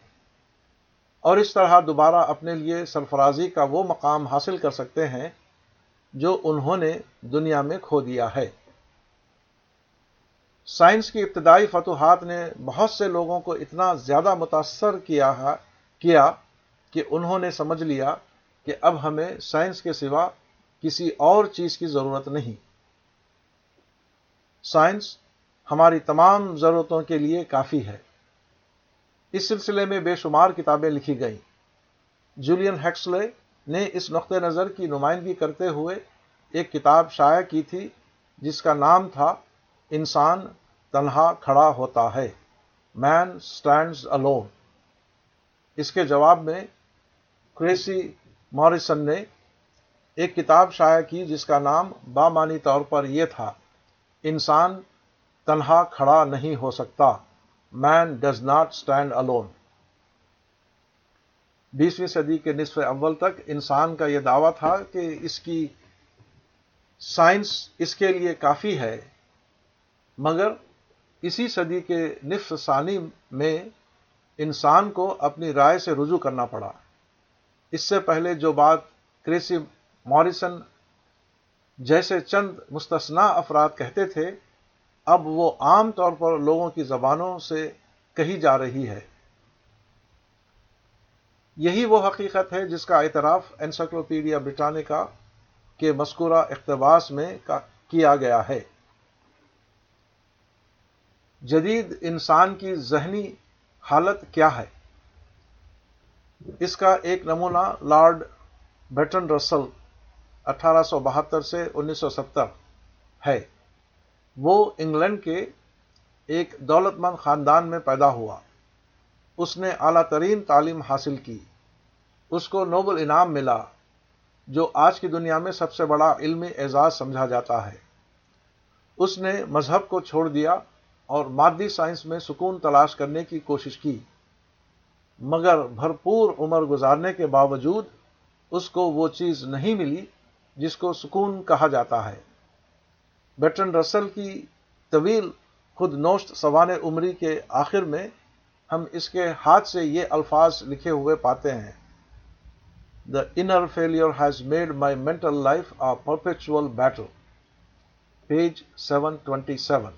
اور اس طرح دوبارہ اپنے لیے سرفرازی کا وہ مقام حاصل کر سکتے ہیں جو انہوں نے دنیا میں کھو دیا ہے سائنس کی ابتدائی فتوحات نے بہت سے لوگوں کو اتنا زیادہ متاثر کیا کیا کہ انہوں نے سمجھ لیا کہ اب ہمیں سائنس کے سوا کسی اور چیز کی ضرورت نہیں سائنس ہماری تمام ضرورتوں کے لیے کافی ہے اس سلسلے میں بے شمار کتابیں لکھی گئیں جولین ہیکسلے نے اس نقطۂ نظر کی نمائندگی کرتے ہوئے ایک کتاب شائع کی تھی جس کا نام تھا انسان تنہا کھڑا ہوتا ہے مین اسٹینڈز الون اس کے جواب میں کریسی موریسن نے ایک کتاب شائع کی جس کا نام بامانی طور پر یہ تھا انسان تنہا کھڑا نہیں ہو سکتا man does not stand alone بیسویں صدی کے نصف اول تک انسان کا یہ دعویٰ تھا کہ اس کی سائنس اس کے لیے کافی ہے مگر اسی صدی کے نصف ثانی میں انسان کو اپنی رائے سے رجوع کرنا پڑا اس سے پہلے جو بات کریسی موریسن جیسے چند مستثنا افراد کہتے تھے اب وہ عام طور پر لوگوں کی زبانوں سے کہی جا رہی ہے یہی وہ حقیقت ہے جس کا اعتراف انسائکلوپیڈیا بریٹانیکا کے مذکورہ اقتباس میں کیا گیا ہے جدید انسان کی ذہنی حالت کیا ہے اس کا ایک نمونہ لارڈ بیٹن رسل اٹھارہ سو بہتر سے انیس سو ستر ہے وہ انگلینڈ کے ایک دولت مند خاندان میں پیدا ہوا اس نے اعلیٰ ترین تعلیم حاصل کی اس کو نوبل انعام ملا جو آج کی دنیا میں سب سے بڑا علمی اعزاز سمجھا جاتا ہے اس نے مذہب کو چھوڑ دیا اور مادی سائنس میں سکون تلاش کرنے کی کوشش کی مگر بھرپور عمر گزارنے کے باوجود اس کو وہ چیز نہیں ملی جس کو سکون کہا جاتا ہے بیٹن رسل کی طویل خود نوشت سوانے عمری کے آخر میں ہم اس کے ہاتھ سے یہ الفاظ لکھے ہوئے پاتے ہیں the inner failure has made my mental life a perpetual battle page seven twenty seven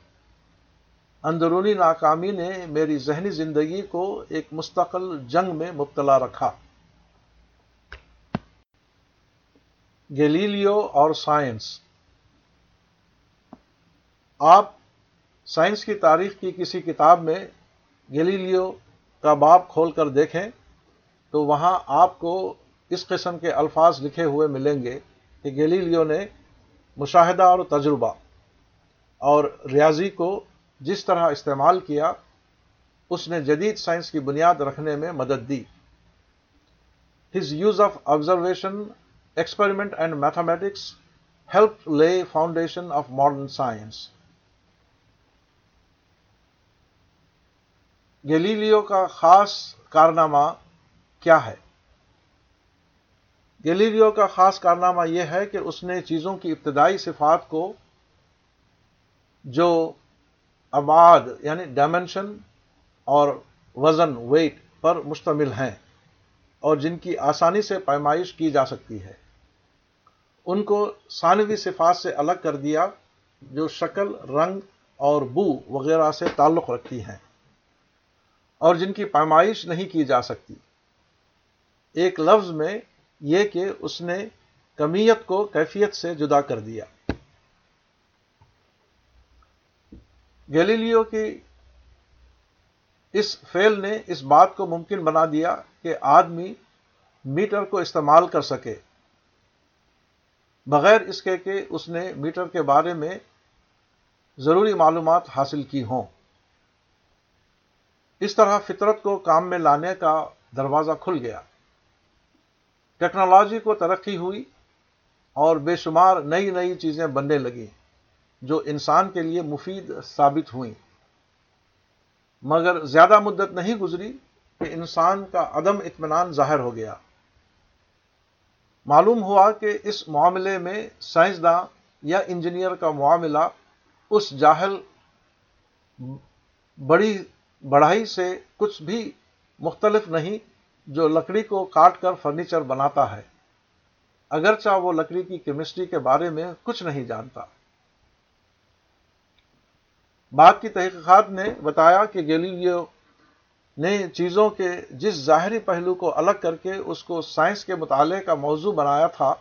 اندرونی ناکامی نے میری ذہنی زندگی کو ایک مستقل جنگ میں مبتلا رکھا گلیلیو اور سائنس آپ سائنس کی تاریخ کی کسی کتاب میں گلیلیو کا باب کھول کر دیکھیں تو وہاں آپ کو اس قسم کے الفاظ لکھے ہوئے ملیں گے کہ گلیلیو نے مشاہدہ اور تجربہ اور ریاضی کو جس طرح استعمال کیا اس نے جدید سائنس کی بنیاد رکھنے میں مدد دی his use of observation experiment and mathematics help lay foundation of modern science Galileo کا خاص کارنامہ کیا ہے گلیلیو کا خاص کارنامہ یہ ہے کہ اس نے چیزوں کی ابتدائی صفات کو جو آباد یعنی ڈائمنشن اور وزن ویٹ پر مشتمل ہیں اور جن کی آسانی سے پیمائش کی جا سکتی ہے ان کو ثانوی صفات سے الگ کر دیا جو شکل رنگ اور بو وغیرہ سے تعلق رکھتی ہیں اور جن کی پیمائش نہیں کی جا سکتی ایک لفظ میں یہ کہ اس نے کمیت کو کیفیت سے جدا کر دیا گیلیلیو کی اس فیل نے اس بات کو ممکن بنا دیا کہ آدمی میٹر کو استعمال کر سکے بغیر اس کے کہ اس نے میٹر کے بارے میں ضروری معلومات حاصل کی ہوں اس طرح فطرت کو کام میں لانے کا دروازہ کھل گیا ٹیکنالوجی کو ترقی ہوئی اور بے شمار نئی نئی چیزیں بننے لگیں جو انسان کے لیے مفید ثابت ہوئیں مگر زیادہ مدت نہیں گزری کہ انسان کا عدم اطمینان ظاہر ہو گیا معلوم ہوا کہ اس معاملے میں سائنسداں یا انجینئر کا معاملہ اس جاہل بڑی بڑھائی سے کچھ بھی مختلف نہیں جو لکڑی کو کاٹ کر فرنیچر بناتا ہے اگرچہ وہ لکڑی کی کیمسٹری کے بارے میں کچھ نہیں جانتا بعد کی تحقیقات نے بتایا کہ گلیو نے چیزوں کے جس ظاہری پہلو کو الگ کر کے اس کو سائنس کے مطالعے کا موضوع بنایا تھا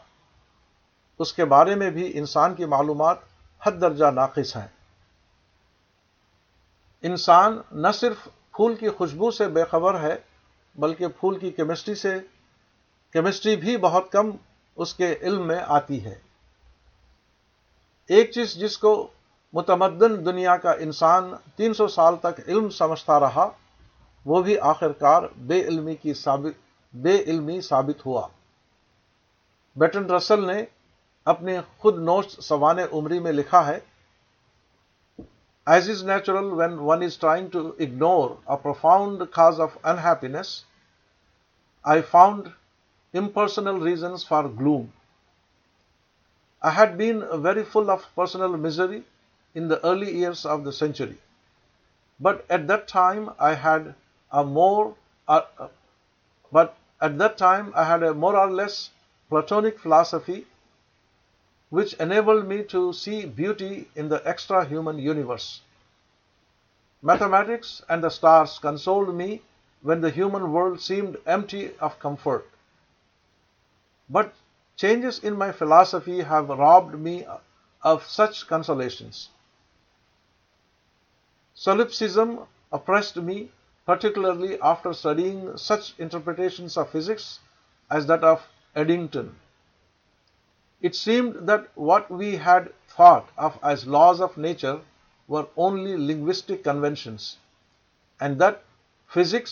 اس کے بارے میں بھی انسان کی معلومات حد درجہ ناقص ہیں انسان نہ صرف پھول کی خوشبو سے بے خبر ہے بلکہ پھول کی کیمسٹری سے کیمسٹری بھی بہت کم اس کے علم میں آتی ہے ایک چیز جس کو متمدن دنیا کا انسان تین سو سال تک علم سمجھتا رہا وہ بھی آخرکار بے علمی کی ثابت بے علمی ثابت ہوا بیٹن رسل نے اپنے خود نوش سوان عمری میں لکھا ہے as is natural when one is trying to ignore a profound cause of unhappiness I found impersonal reasons for gloom I had been very full of personal misery in the early years of the century. Uh, uh, but at that time I had a more or less Platonic philosophy which enabled me to see beauty in the extra-human universe. Mathematics and the stars consoled me when the human world seemed empty of comfort. But changes in my philosophy have robbed me of such consolations. Solipsism oppressed me particularly afterwards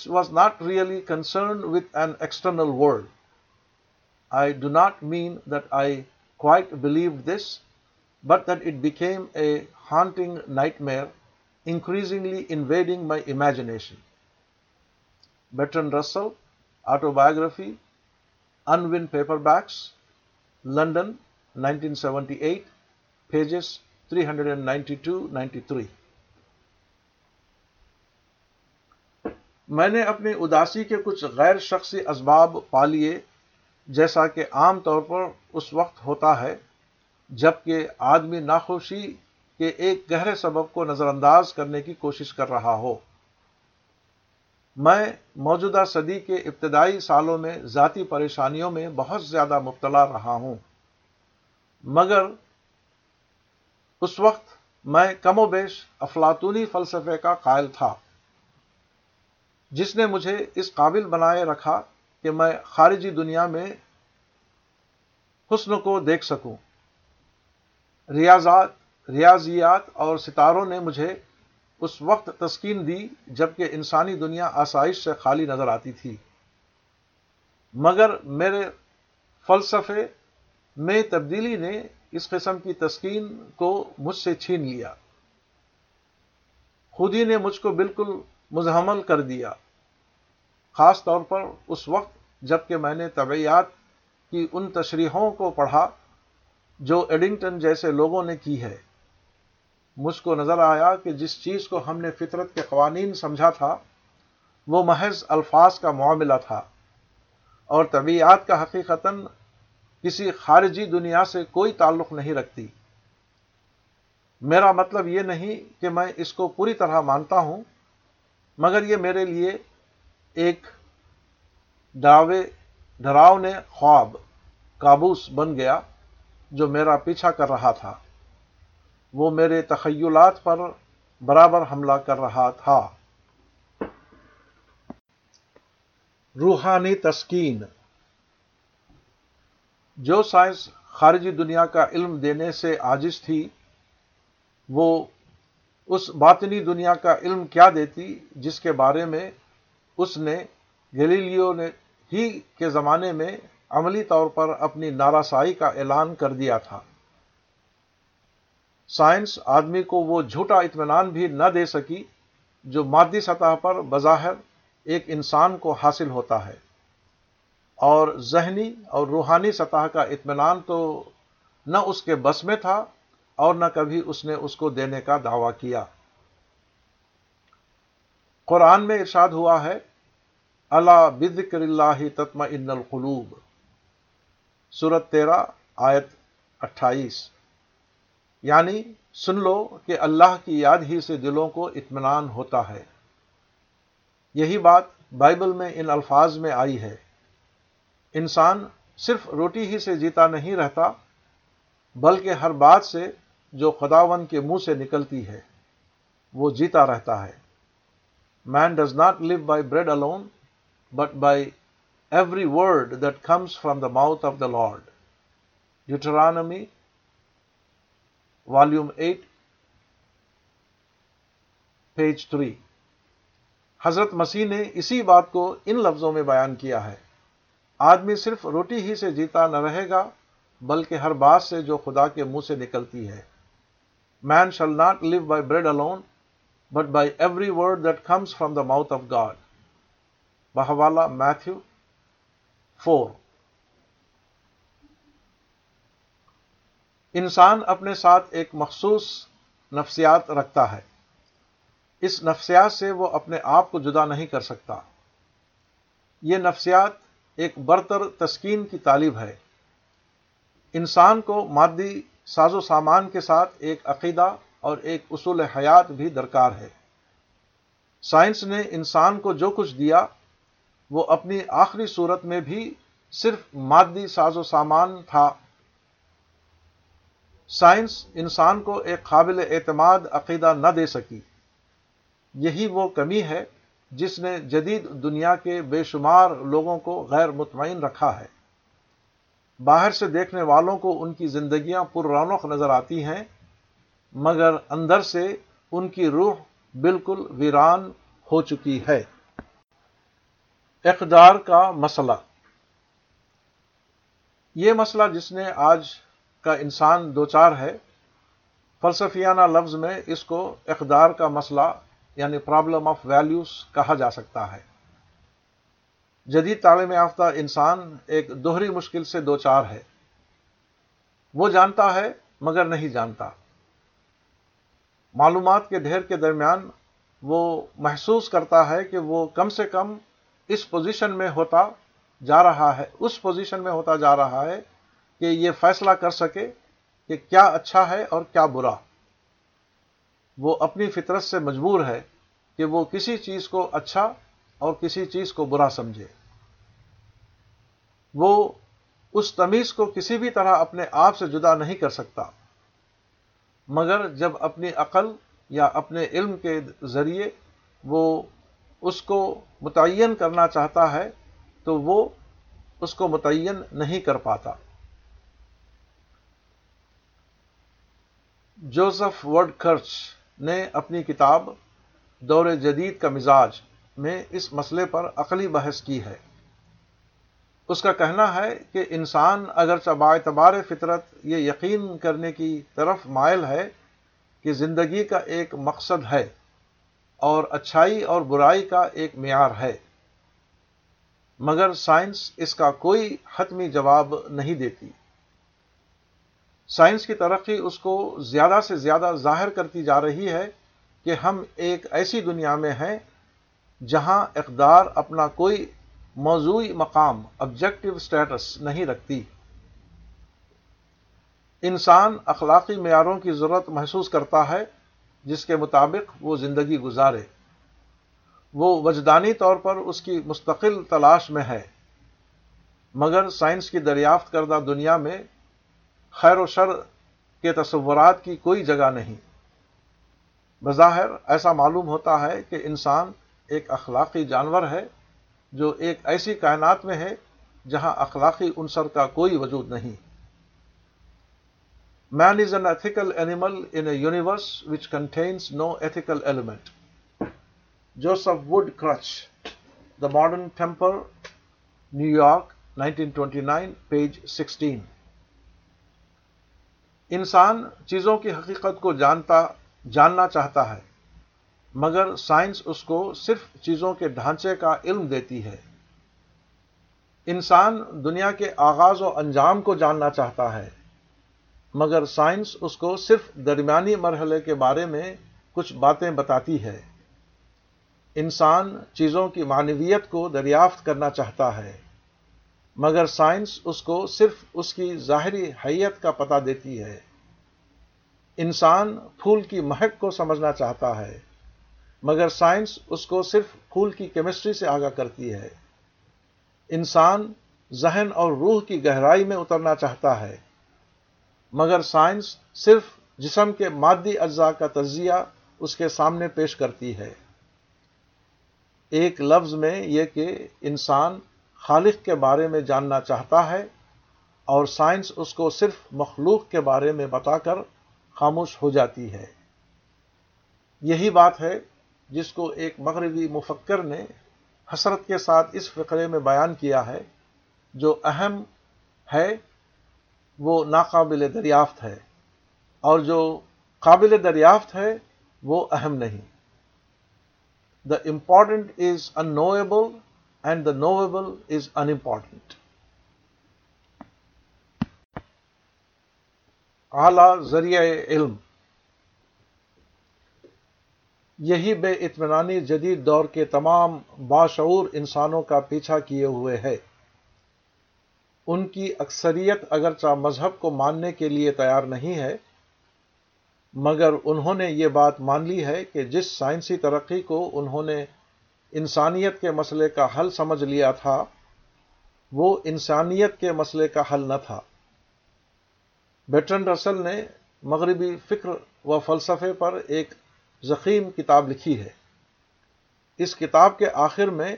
was not really concerned this but became a haunting nightmare increasingly invading my my imagination Russell autobiography Paperbacks, London, 1978, pages eight pages three hundred ninety two ninety three میں نے اپنی اداسی کے کچھ غیر شخصی اسباب پا لیے جیسا کہ عام طور پر اس وقت ہوتا ہے جبکہ آدمی ناخوشی کہ ایک گہرے سبب کو نظر انداز کرنے کی کوشش کر رہا ہو میں موجودہ صدی کے ابتدائی سالوں میں ذاتی پریشانیوں میں بہت زیادہ مبتلا رہا ہوں مگر اس وقت میں کم و بیش افلاطونی فلسفے کا قائل تھا جس نے مجھے اس قابل بنائے رکھا کہ میں خارجی دنیا میں حسن کو دیکھ سکوں ریاضات ریاضیات اور ستاروں نے مجھے اس وقت تسکین دی جب کہ انسانی دنیا آسائش سے خالی نظر آتی تھی مگر میرے فلسفے میں تبدیلی نے اس قسم کی تسکین کو مجھ سے چھین لیا خود ہی نے مجھ کو بالکل مزحمل کر دیا خاص طور پر اس وقت جب کہ میں نے طبعیات کی ان تشریحوں کو پڑھا جو ایڈنگٹن جیسے لوگوں نے کی ہے مجھ کو نظر آیا کہ جس چیز کو ہم نے فطرت کے قوانین سمجھا تھا وہ محض الفاظ کا معاملہ تھا اور طبیعت کا حقیقتاً کسی خارجی دنیا سے کوئی تعلق نہیں رکھتی میرا مطلب یہ نہیں کہ میں اس کو پوری طرح مانتا ہوں مگر یہ میرے لیے ایک ڈراوے نے خواب کابوس بن گیا جو میرا پیچھا کر رہا تھا وہ میرے تخیلات پر برابر حملہ کر رہا تھا روحانی تسکین جو سائنس خارجی دنیا کا علم دینے سے عاجز تھی وہ اس باطنی دنیا کا علم کیا دیتی جس کے بارے میں اس نے گلیلیو نے ہی کے زمانے میں عملی طور پر اپنی ناراسائی کا اعلان کر دیا تھا سائنس آدمی کو وہ جھوٹا اطمینان بھی نہ دے سکی جو مادی سطح پر بظاہر ایک انسان کو حاصل ہوتا ہے اور ذہنی اور روحانی سطح کا اطمینان تو نہ اس کے بس میں تھا اور نہ کبھی اس نے اس کو دینے کا دعویٰ کیا قرآن میں ارشاد ہوا ہے اللہ بدکر اللہ تتم ان القلوب صورت تیرہ آیت اٹھائیس یعنی سن لو کہ اللہ کی یاد ہی سے دلوں کو اطمینان ہوتا ہے یہی بات بائبل میں ان الفاظ میں آئی ہے انسان صرف روٹی ہی سے جیتا نہیں رہتا بلکہ ہر بات سے جو خداون کے منہ سے نکلتی ہے وہ جیتا رہتا ہے man does not live by bread alone but by every word that comes from the mouth of the Lord Deuteronomy volume eight page three حضرت مسیح نے اسی بات کو ان لفظوں میں بیان کیا ہے آدمی صرف روٹی ہی سے جیتا نہ رہے گا بلکہ ہر بات سے جو خدا کے منہ سے نکلتی ہے man shall not live by bread alone but by every word that comes from the mouth of God بہوالا Matthew four انسان اپنے ساتھ ایک مخصوص نفسیات رکھتا ہے اس نفسیات سے وہ اپنے آپ کو جدا نہیں کر سکتا یہ نفسیات ایک برتر تسکین کی طالب ہے انسان کو مادی ساز و سامان کے ساتھ ایک عقیدہ اور ایک اصول حیات بھی درکار ہے سائنس نے انسان کو جو کچھ دیا وہ اپنی آخری صورت میں بھی صرف مادی ساز و سامان تھا سائنس انسان کو ایک قابل اعتماد عقیدہ نہ دے سکی یہی وہ کمی ہے جس نے جدید دنیا کے بے شمار لوگوں کو غیر مطمئن رکھا ہے باہر سے دیکھنے والوں کو ان کی زندگیاں پر رونق نظر آتی ہیں مگر اندر سے ان کی روح بالکل ویران ہو چکی ہے اقدار کا مسئلہ یہ مسئلہ جس نے آج کا انسان دوچار ہے فلسفیانہ لفظ میں اس کو اقدار کا مسئلہ یعنی پرابلم آف ویلیوز کہا جا سکتا ہے جدید تعلیم یافتہ انسان ایک دوہری مشکل سے دوچار ہے وہ جانتا ہے مگر نہیں جانتا معلومات کے ڈھیر کے درمیان وہ محسوس کرتا ہے کہ وہ کم سے کم اس پوزیشن میں ہوتا جا رہا ہے اس پوزیشن میں ہوتا جا رہا ہے کہ یہ فیصلہ کر سکے کہ کیا اچھا ہے اور کیا برا وہ اپنی فطرت سے مجبور ہے کہ وہ کسی چیز کو اچھا اور کسی چیز کو برا سمجھے وہ اس تمیز کو کسی بھی طرح اپنے آپ سے جدا نہیں کر سکتا مگر جب اپنی عقل یا اپنے علم کے ذریعے وہ اس کو متعین کرنا چاہتا ہے تو وہ اس کو متعین نہیں کر پاتا جوزف ورڈ کرچ نے اپنی کتاب دور جدید کا مزاج میں اس مسئلے پر عقلی بحث کی ہے اس کا کہنا ہے کہ انسان اگرچہ باعتبار فطرت یہ یقین کرنے کی طرف مائل ہے کہ زندگی کا ایک مقصد ہے اور اچھائی اور برائی کا ایک معیار ہے مگر سائنس اس کا کوئی حتمی جواب نہیں دیتی سائنس کی ترقی اس کو زیادہ سے زیادہ ظاہر کرتی جا رہی ہے کہ ہم ایک ایسی دنیا میں ہیں جہاں اقدار اپنا کوئی موضوعی مقام آبجیکٹو اسٹیٹس نہیں رکھتی انسان اخلاقی معیاروں کی ضرورت محسوس کرتا ہے جس کے مطابق وہ زندگی گزارے وہ وجدانی طور پر اس کی مستقل تلاش میں ہے مگر سائنس کی دریافت کردہ دنیا میں خیر و شر کے تصورات کی کوئی جگہ نہیں بظاہر ایسا معلوم ہوتا ہے کہ انسان ایک اخلاقی جانور ہے جو ایک ایسی کائنات میں ہے جہاں اخلاقی عنصر کا کوئی وجود نہیں man is an ethical animal in a universe which contains no ethical element Joseph Wood Krutch the modern temper New York nineteen twenty nine page sixteen انسان چیزوں کی حقیقت کو جانتا جاننا چاہتا ہے مگر سائنس اس کو صرف چیزوں کے ڈھانچے کا علم دیتی ہے انسان دنیا کے آغاز و انجام کو جاننا چاہتا ہے مگر سائنس اس کو صرف درمیانی مرحلے کے بارے میں کچھ باتیں بتاتی ہے انسان چیزوں کی معنویت کو دریافت کرنا چاہتا ہے مگر سائنس اس کو صرف اس کی ظاہری حیت کا پتہ دیتی ہے انسان پھول کی مہک کو سمجھنا چاہتا ہے مگر سائنس اس کو صرف پھول کی کیمسٹری سے آگاہ کرتی ہے انسان ذہن اور روح کی گہرائی میں اترنا چاہتا ہے مگر سائنس صرف جسم کے مادی اجزاء کا تجزیہ اس کے سامنے پیش کرتی ہے ایک لفظ میں یہ کہ انسان خالق کے بارے میں جاننا چاہتا ہے اور سائنس اس کو صرف مخلوق کے بارے میں بتا کر خاموش ہو جاتی ہے یہی بات ہے جس کو ایک مغربی مفکر نے حسرت کے ساتھ اس فقرے میں بیان کیا ہے جو اہم ہے وہ ناقابل دریافت ہے اور جو قابل دریافت ہے وہ اہم نہیں the important is unknowable and the knowable is unimportant اعلی ذریعہ علم یہی بے اطمینانی جدید دور کے تمام باشعور انسانوں کا پیچھا کیے ہوئے ہے ان کی اکثریت اگرچہ مذہب کو ماننے کے لیے تیار نہیں ہے مگر انہوں نے یہ بات مان لی ہے کہ جس سائنسی ترقی کو انہوں نے انسانیت کے مسئلے کا حل سمجھ لیا تھا وہ انسانیت کے مسئلے کا حل نہ تھا بیٹرن رسل نے مغربی فکر و فلسفے پر ایک ضخیم کتاب لکھی ہے اس کتاب کے آخر میں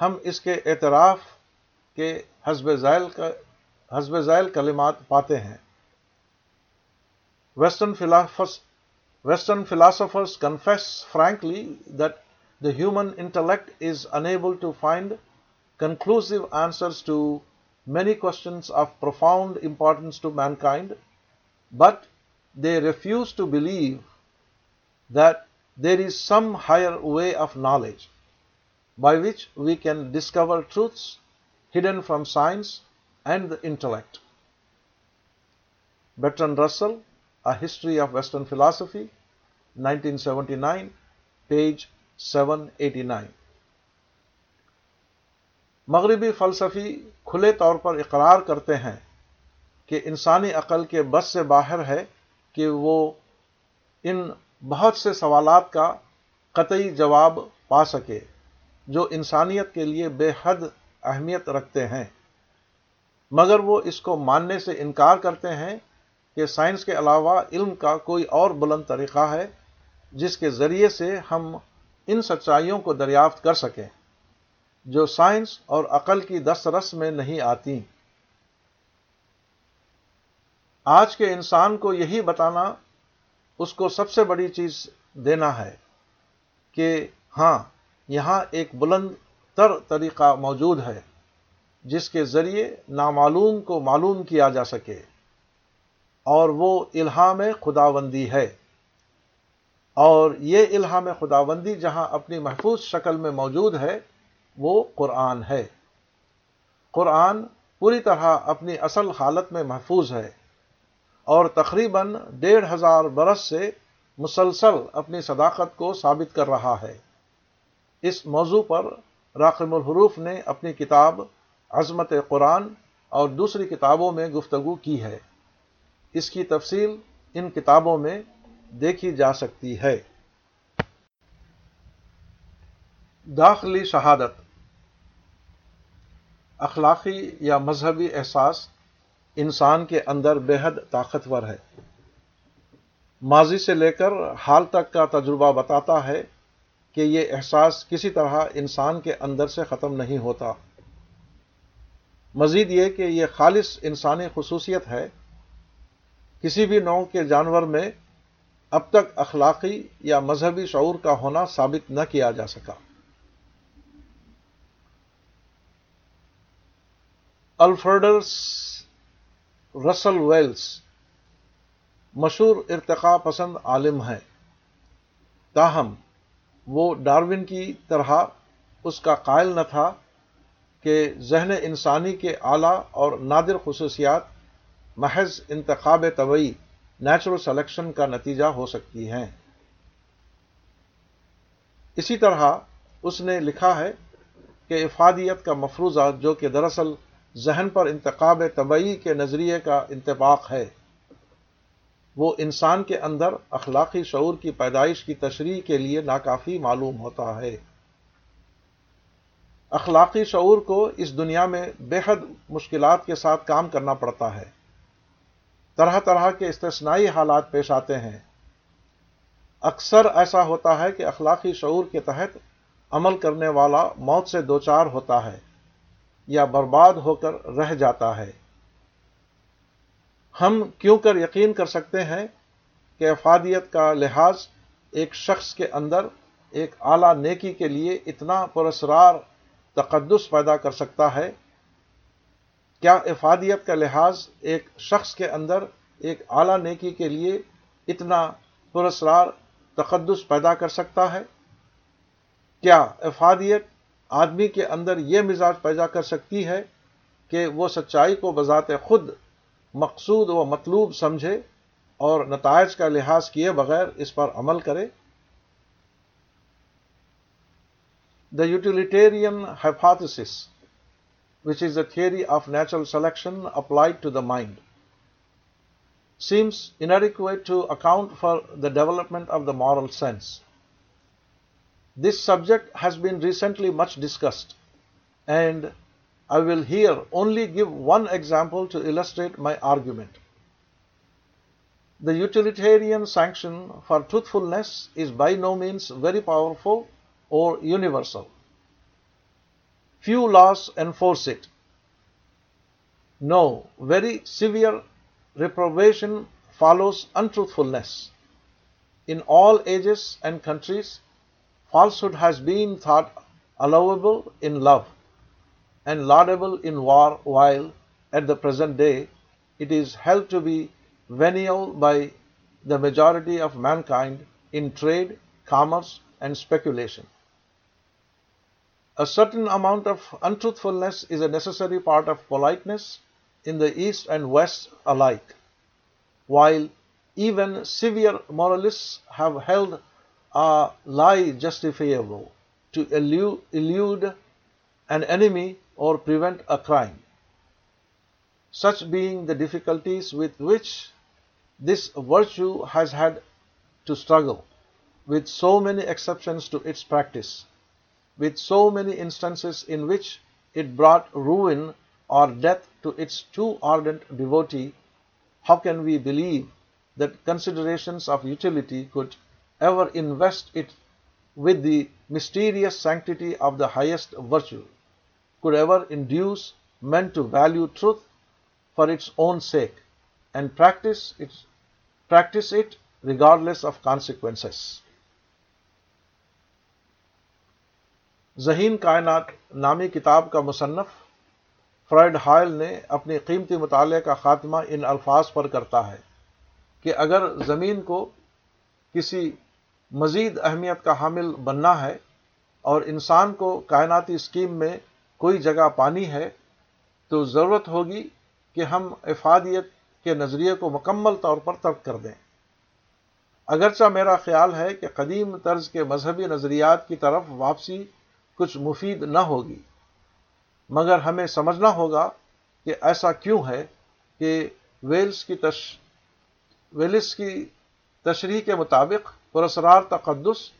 ہم اس کے اعتراف کے حزب ذائل کا حزب ذائل کلمات پاتے ہیں western western philosophers confess frankly that the human intellect is unable to find conclusive answers to many questions of profound importance to mankind, but they refuse to believe that there is some higher way of knowledge by which we can discover truths hidden from science and the intellect. Bertrand Russell, A History of Western Philosophy, 1979, page seven eighty nine مغربی فلسفی کھلے طور پر اقرار کرتے ہیں کہ انسانی عقل کے بس سے باہر ہے کہ وہ ان بہت سے سوالات کا قطعی جواب پا سکے جو انسانیت کے لیے بے حد اہمیت رکھتے ہیں مگر وہ اس کو ماننے سے انکار کرتے ہیں کہ سائنس کے علاوہ علم کا کوئی اور بلند طریقہ ہے جس کے ذریعے سے ہم ان سچائیوں کو دریافت کر سکیں جو سائنس اور عقل کی دس رس میں نہیں آتی آج کے انسان کو یہی بتانا اس کو سب سے بڑی چیز دینا ہے کہ ہاں یہاں ایک بلند تر طریقہ موجود ہے جس کے ذریعے نامعلوم کو معلوم کیا جا سکے اور وہ الہام خداوندی ہے اور یہ الہام خداوندی جہاں اپنی محفوظ شکل میں موجود ہے وہ قرآن ہے قرآن پوری طرح اپنی اصل حالت میں محفوظ ہے اور تقریباً ڈیڑھ ہزار برس سے مسلسل اپنی صداقت کو ثابت کر رہا ہے اس موضوع پر راقم الحروف نے اپنی کتاب عظمت قرآن اور دوسری کتابوں میں گفتگو کی ہے اس کی تفصیل ان کتابوں میں دیکھی جا سکتی ہے داخلی شہادت اخلاقی یا مذہبی احساس انسان کے اندر بے حد طاقتور ہے ماضی سے لے کر حال تک کا تجربہ بتاتا ہے کہ یہ احساس کسی طرح انسان کے اندر سے ختم نہیں ہوتا مزید یہ کہ یہ خالص انسانی خصوصیت ہے کسی بھی نو کے جانور میں اب تک اخلاقی یا مذہبی شعور کا ہونا ثابت نہ کیا جا سکا الفرڈرس رسل ویلس مشہور ارتقا پسند عالم ہیں تاہم وہ ڈارون کی طرح اس کا قائل نہ تھا کہ ذہن انسانی کے اعلی اور نادر خصوصیات محض انتخاب طبعی نیچرل سلیکشن کا نتیجہ ہو سکتی ہیں اسی طرح اس نے لکھا ہے کہ افادیت کا مفروضہ جو کہ دراصل ذہن پر انتخاب طبعی کے نظریے کا انتباق ہے وہ انسان کے اندر اخلاقی شعور کی پیدائش کی تشریح کے لیے ناکافی معلوم ہوتا ہے اخلاقی شعور کو اس دنیا میں بے حد مشکلات کے ساتھ کام کرنا پڑتا ہے طرح طرح کے استثنائی حالات پیش آتے ہیں اکثر ایسا ہوتا ہے کہ اخلاقی شعور کے تحت عمل کرنے والا موت سے دوچار ہوتا ہے یا برباد ہو کر رہ جاتا ہے ہم کیوں کر یقین کر سکتے ہیں کہ افادیت کا لحاظ ایک شخص کے اندر ایک اعلیٰ نیکی کے لیے اتنا پرسرار تقدس پیدا کر سکتا ہے کیا افادیت کا لحاظ ایک شخص کے اندر ایک اعلیٰ نیکی کے لیے اتنا پرسرار تقدس پیدا کر سکتا ہے کیا افادیت آدمی کے اندر یہ مزاج پیدا کر سکتی ہے کہ وہ سچائی کو بذات خود مقصود و مطلوب سمجھے اور نتائج کا لحاظ کیے بغیر اس پر عمل کرے the utilitarian hypothesis which is a theory of natural selection applied to the mind, seems inadequate to account for the development of the moral sense. This subject has been recently much discussed, and I will here only give one example to illustrate my argument. The utilitarian sanction for truthfulness is by no means very powerful or universal. Few laws enforce it. No, very severe reprobation follows untruthfulness. In all ages and countries, falsehood has been thought allowable in love and laudable in war, while at the present day it is held to be venial by the majority of mankind in trade, commerce, and speculation. Certain amount of untruthfulness is a necessary part of police the East and West while even severe moral held I justifiable or such beg the difficulties which this which you has had to struggle with so many exception practice how consideration invest mysterious sanctity of the East when to value truth for its own sakes practice it regardless of consequence ذہین کائنات نامی کتاب کا مصنف فرائڈ ہائل نے اپنی قیمتی مطالعے کا خاتمہ ان الفاظ پر کرتا ہے کہ اگر زمین کو کسی مزید اہمیت کا حامل بننا ہے اور انسان کو کائناتی اسکیم میں کوئی جگہ پانی ہے تو ضرورت ہوگی کہ ہم افادیت کے نظریے کو مکمل طور پر ترک کر دیں اگرچہ میرا خیال ہے کہ قدیم طرز کے مذہبی نظریات کی طرف واپسی کچھ مفید نہ ہوگی مگر ہمیں سمجھنا ہوگا کہ ایسا کیوں ہے کہ ویلس کی تش کی تشریح کے مطابق پرسرار تقدس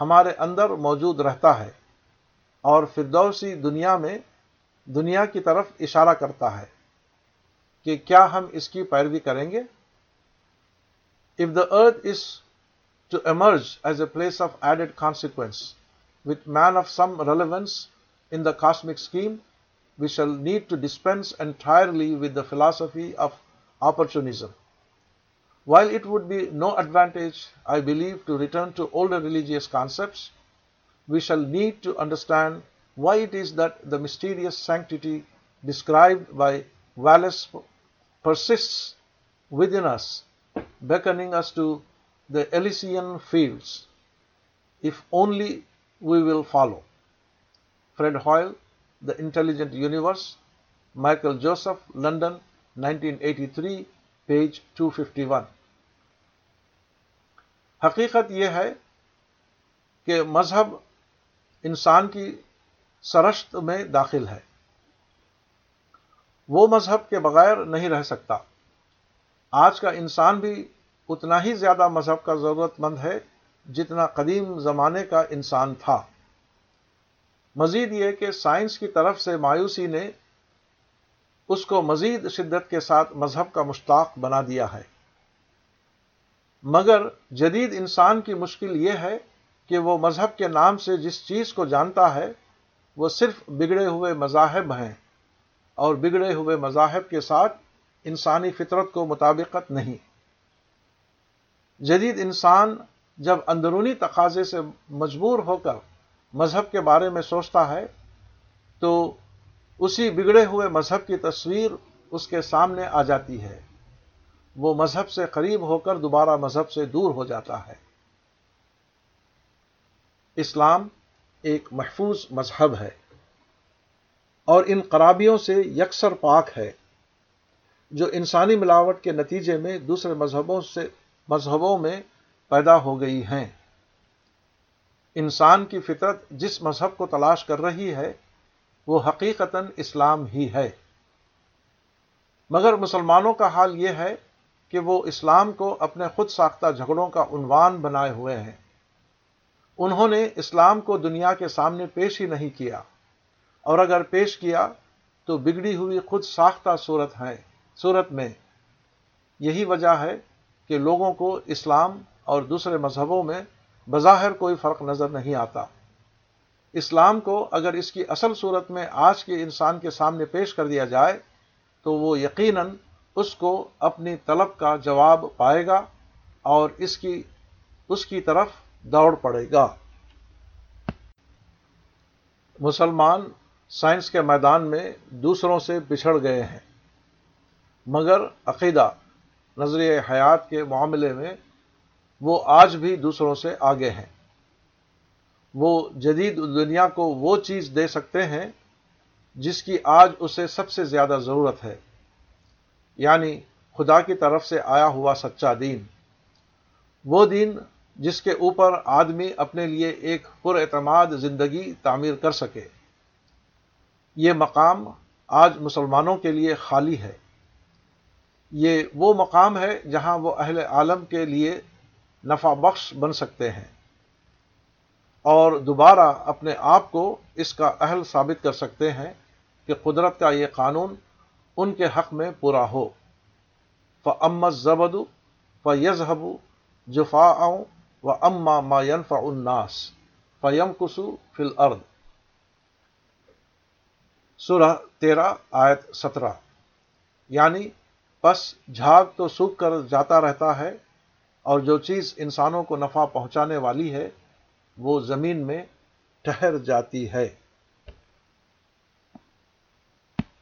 ہمارے اندر موجود رہتا ہے اور فردوسی دنیا میں دنیا کی طرف اشارہ کرتا ہے کہ کیا ہم اس کی پیروی کریں گے if the earth is to emerge as a place of added consequence with man of some relevance in the cosmic scheme, we shall need to dispense entirely with the philosophy of opportunism. While it would be no advantage, I believe, to return to older religious concepts, we shall need to understand why it is that the mysterious sanctity described by Wallace persists within us, beckoning us to the Elysian fields, if only we will follow Fred Hoyle, the intelligent universe Michael Joseph London nineteen eighty three page two fifty one حقیقت یہ ہے کہ مذہب انسان کی سرشت میں داخل ہے وہ مذہب کے بغیر نہیں رہ سکتا آج کا انسان بھی اتنا ہی زیادہ مذہب کا ضرورت مند ہے جتنا قدیم زمانے کا انسان تھا مزید یہ کہ سائنس کی طرف سے مایوسی نے اس کو مزید شدت کے ساتھ مذہب کا مشتاق بنا دیا ہے مگر جدید انسان کی مشکل یہ ہے کہ وہ مذہب کے نام سے جس چیز کو جانتا ہے وہ صرف بگڑے ہوئے مذاہب ہیں اور بگڑے ہوئے مذاہب کے ساتھ انسانی فطرت کو مطابقت نہیں جدید انسان جب اندرونی تقاضے سے مجبور ہو کر مذہب کے بارے میں سوچتا ہے تو اسی بگڑے ہوئے مذہب کی تصویر اس کے سامنے آ جاتی ہے وہ مذہب سے قریب ہو کر دوبارہ مذہب سے دور ہو جاتا ہے اسلام ایک محفوظ مذہب ہے اور ان خرابیوں سے یکسر پاک ہے جو انسانی ملاوٹ کے نتیجے میں دوسرے مذہبوں سے مذہبوں میں پیدا ہو گئی ہیں انسان کی فطرت جس مذہب کو تلاش کر رہی ہے وہ حقیقتاً اسلام ہی ہے مگر مسلمانوں کا حال یہ ہے کہ وہ اسلام کو اپنے خود ساختہ جھگڑوں کا عنوان بنائے ہوئے ہیں انہوں نے اسلام کو دنیا کے سامنے پیش ہی نہیں کیا اور اگر پیش کیا تو بگڑی ہوئی خود ساختہ صورت ہے صورت میں یہی وجہ ہے کہ لوگوں کو اسلام اور دوسرے مذہبوں میں بظاہر کوئی فرق نظر نہیں آتا اسلام کو اگر اس کی اصل صورت میں آج کے انسان کے سامنے پیش کر دیا جائے تو وہ یقیناً اس کو اپنی طلب کا جواب پائے گا اور اس کی اس کی طرف دوڑ پڑے گا مسلمان سائنس کے میدان میں دوسروں سے بچھڑ گئے ہیں مگر عقیدہ نظریہ حیات کے معاملے میں وہ آج بھی دوسروں سے آگے ہیں وہ جدید دنیا کو وہ چیز دے سکتے ہیں جس کی آج اسے سب سے زیادہ ضرورت ہے یعنی خدا کی طرف سے آیا ہوا سچا دین وہ دین جس کے اوپر آدمی اپنے لیے ایک پر اعتماد زندگی تعمیر کر سکے یہ مقام آج مسلمانوں کے لیے خالی ہے یہ وہ مقام ہے جہاں وہ اہل عالم کے لیے نفع بخش بن سکتے ہیں اور دوبارہ اپنے آپ کو اس کا اہل ثابت کر سکتے ہیں کہ قدرت کا یہ قانون ان کے حق میں پورا ہو فم زبدو ف یزہبو جفا آؤں و اما ما یم فناس ف یم کسو ارد سرح تیرہ آیت سترہ یعنی پس جھاگ تو سوکھ کر جاتا رہتا ہے اور جو چیز انسانوں کو نفع پہنچانے والی ہے وہ زمین میں ٹھہر جاتی ہے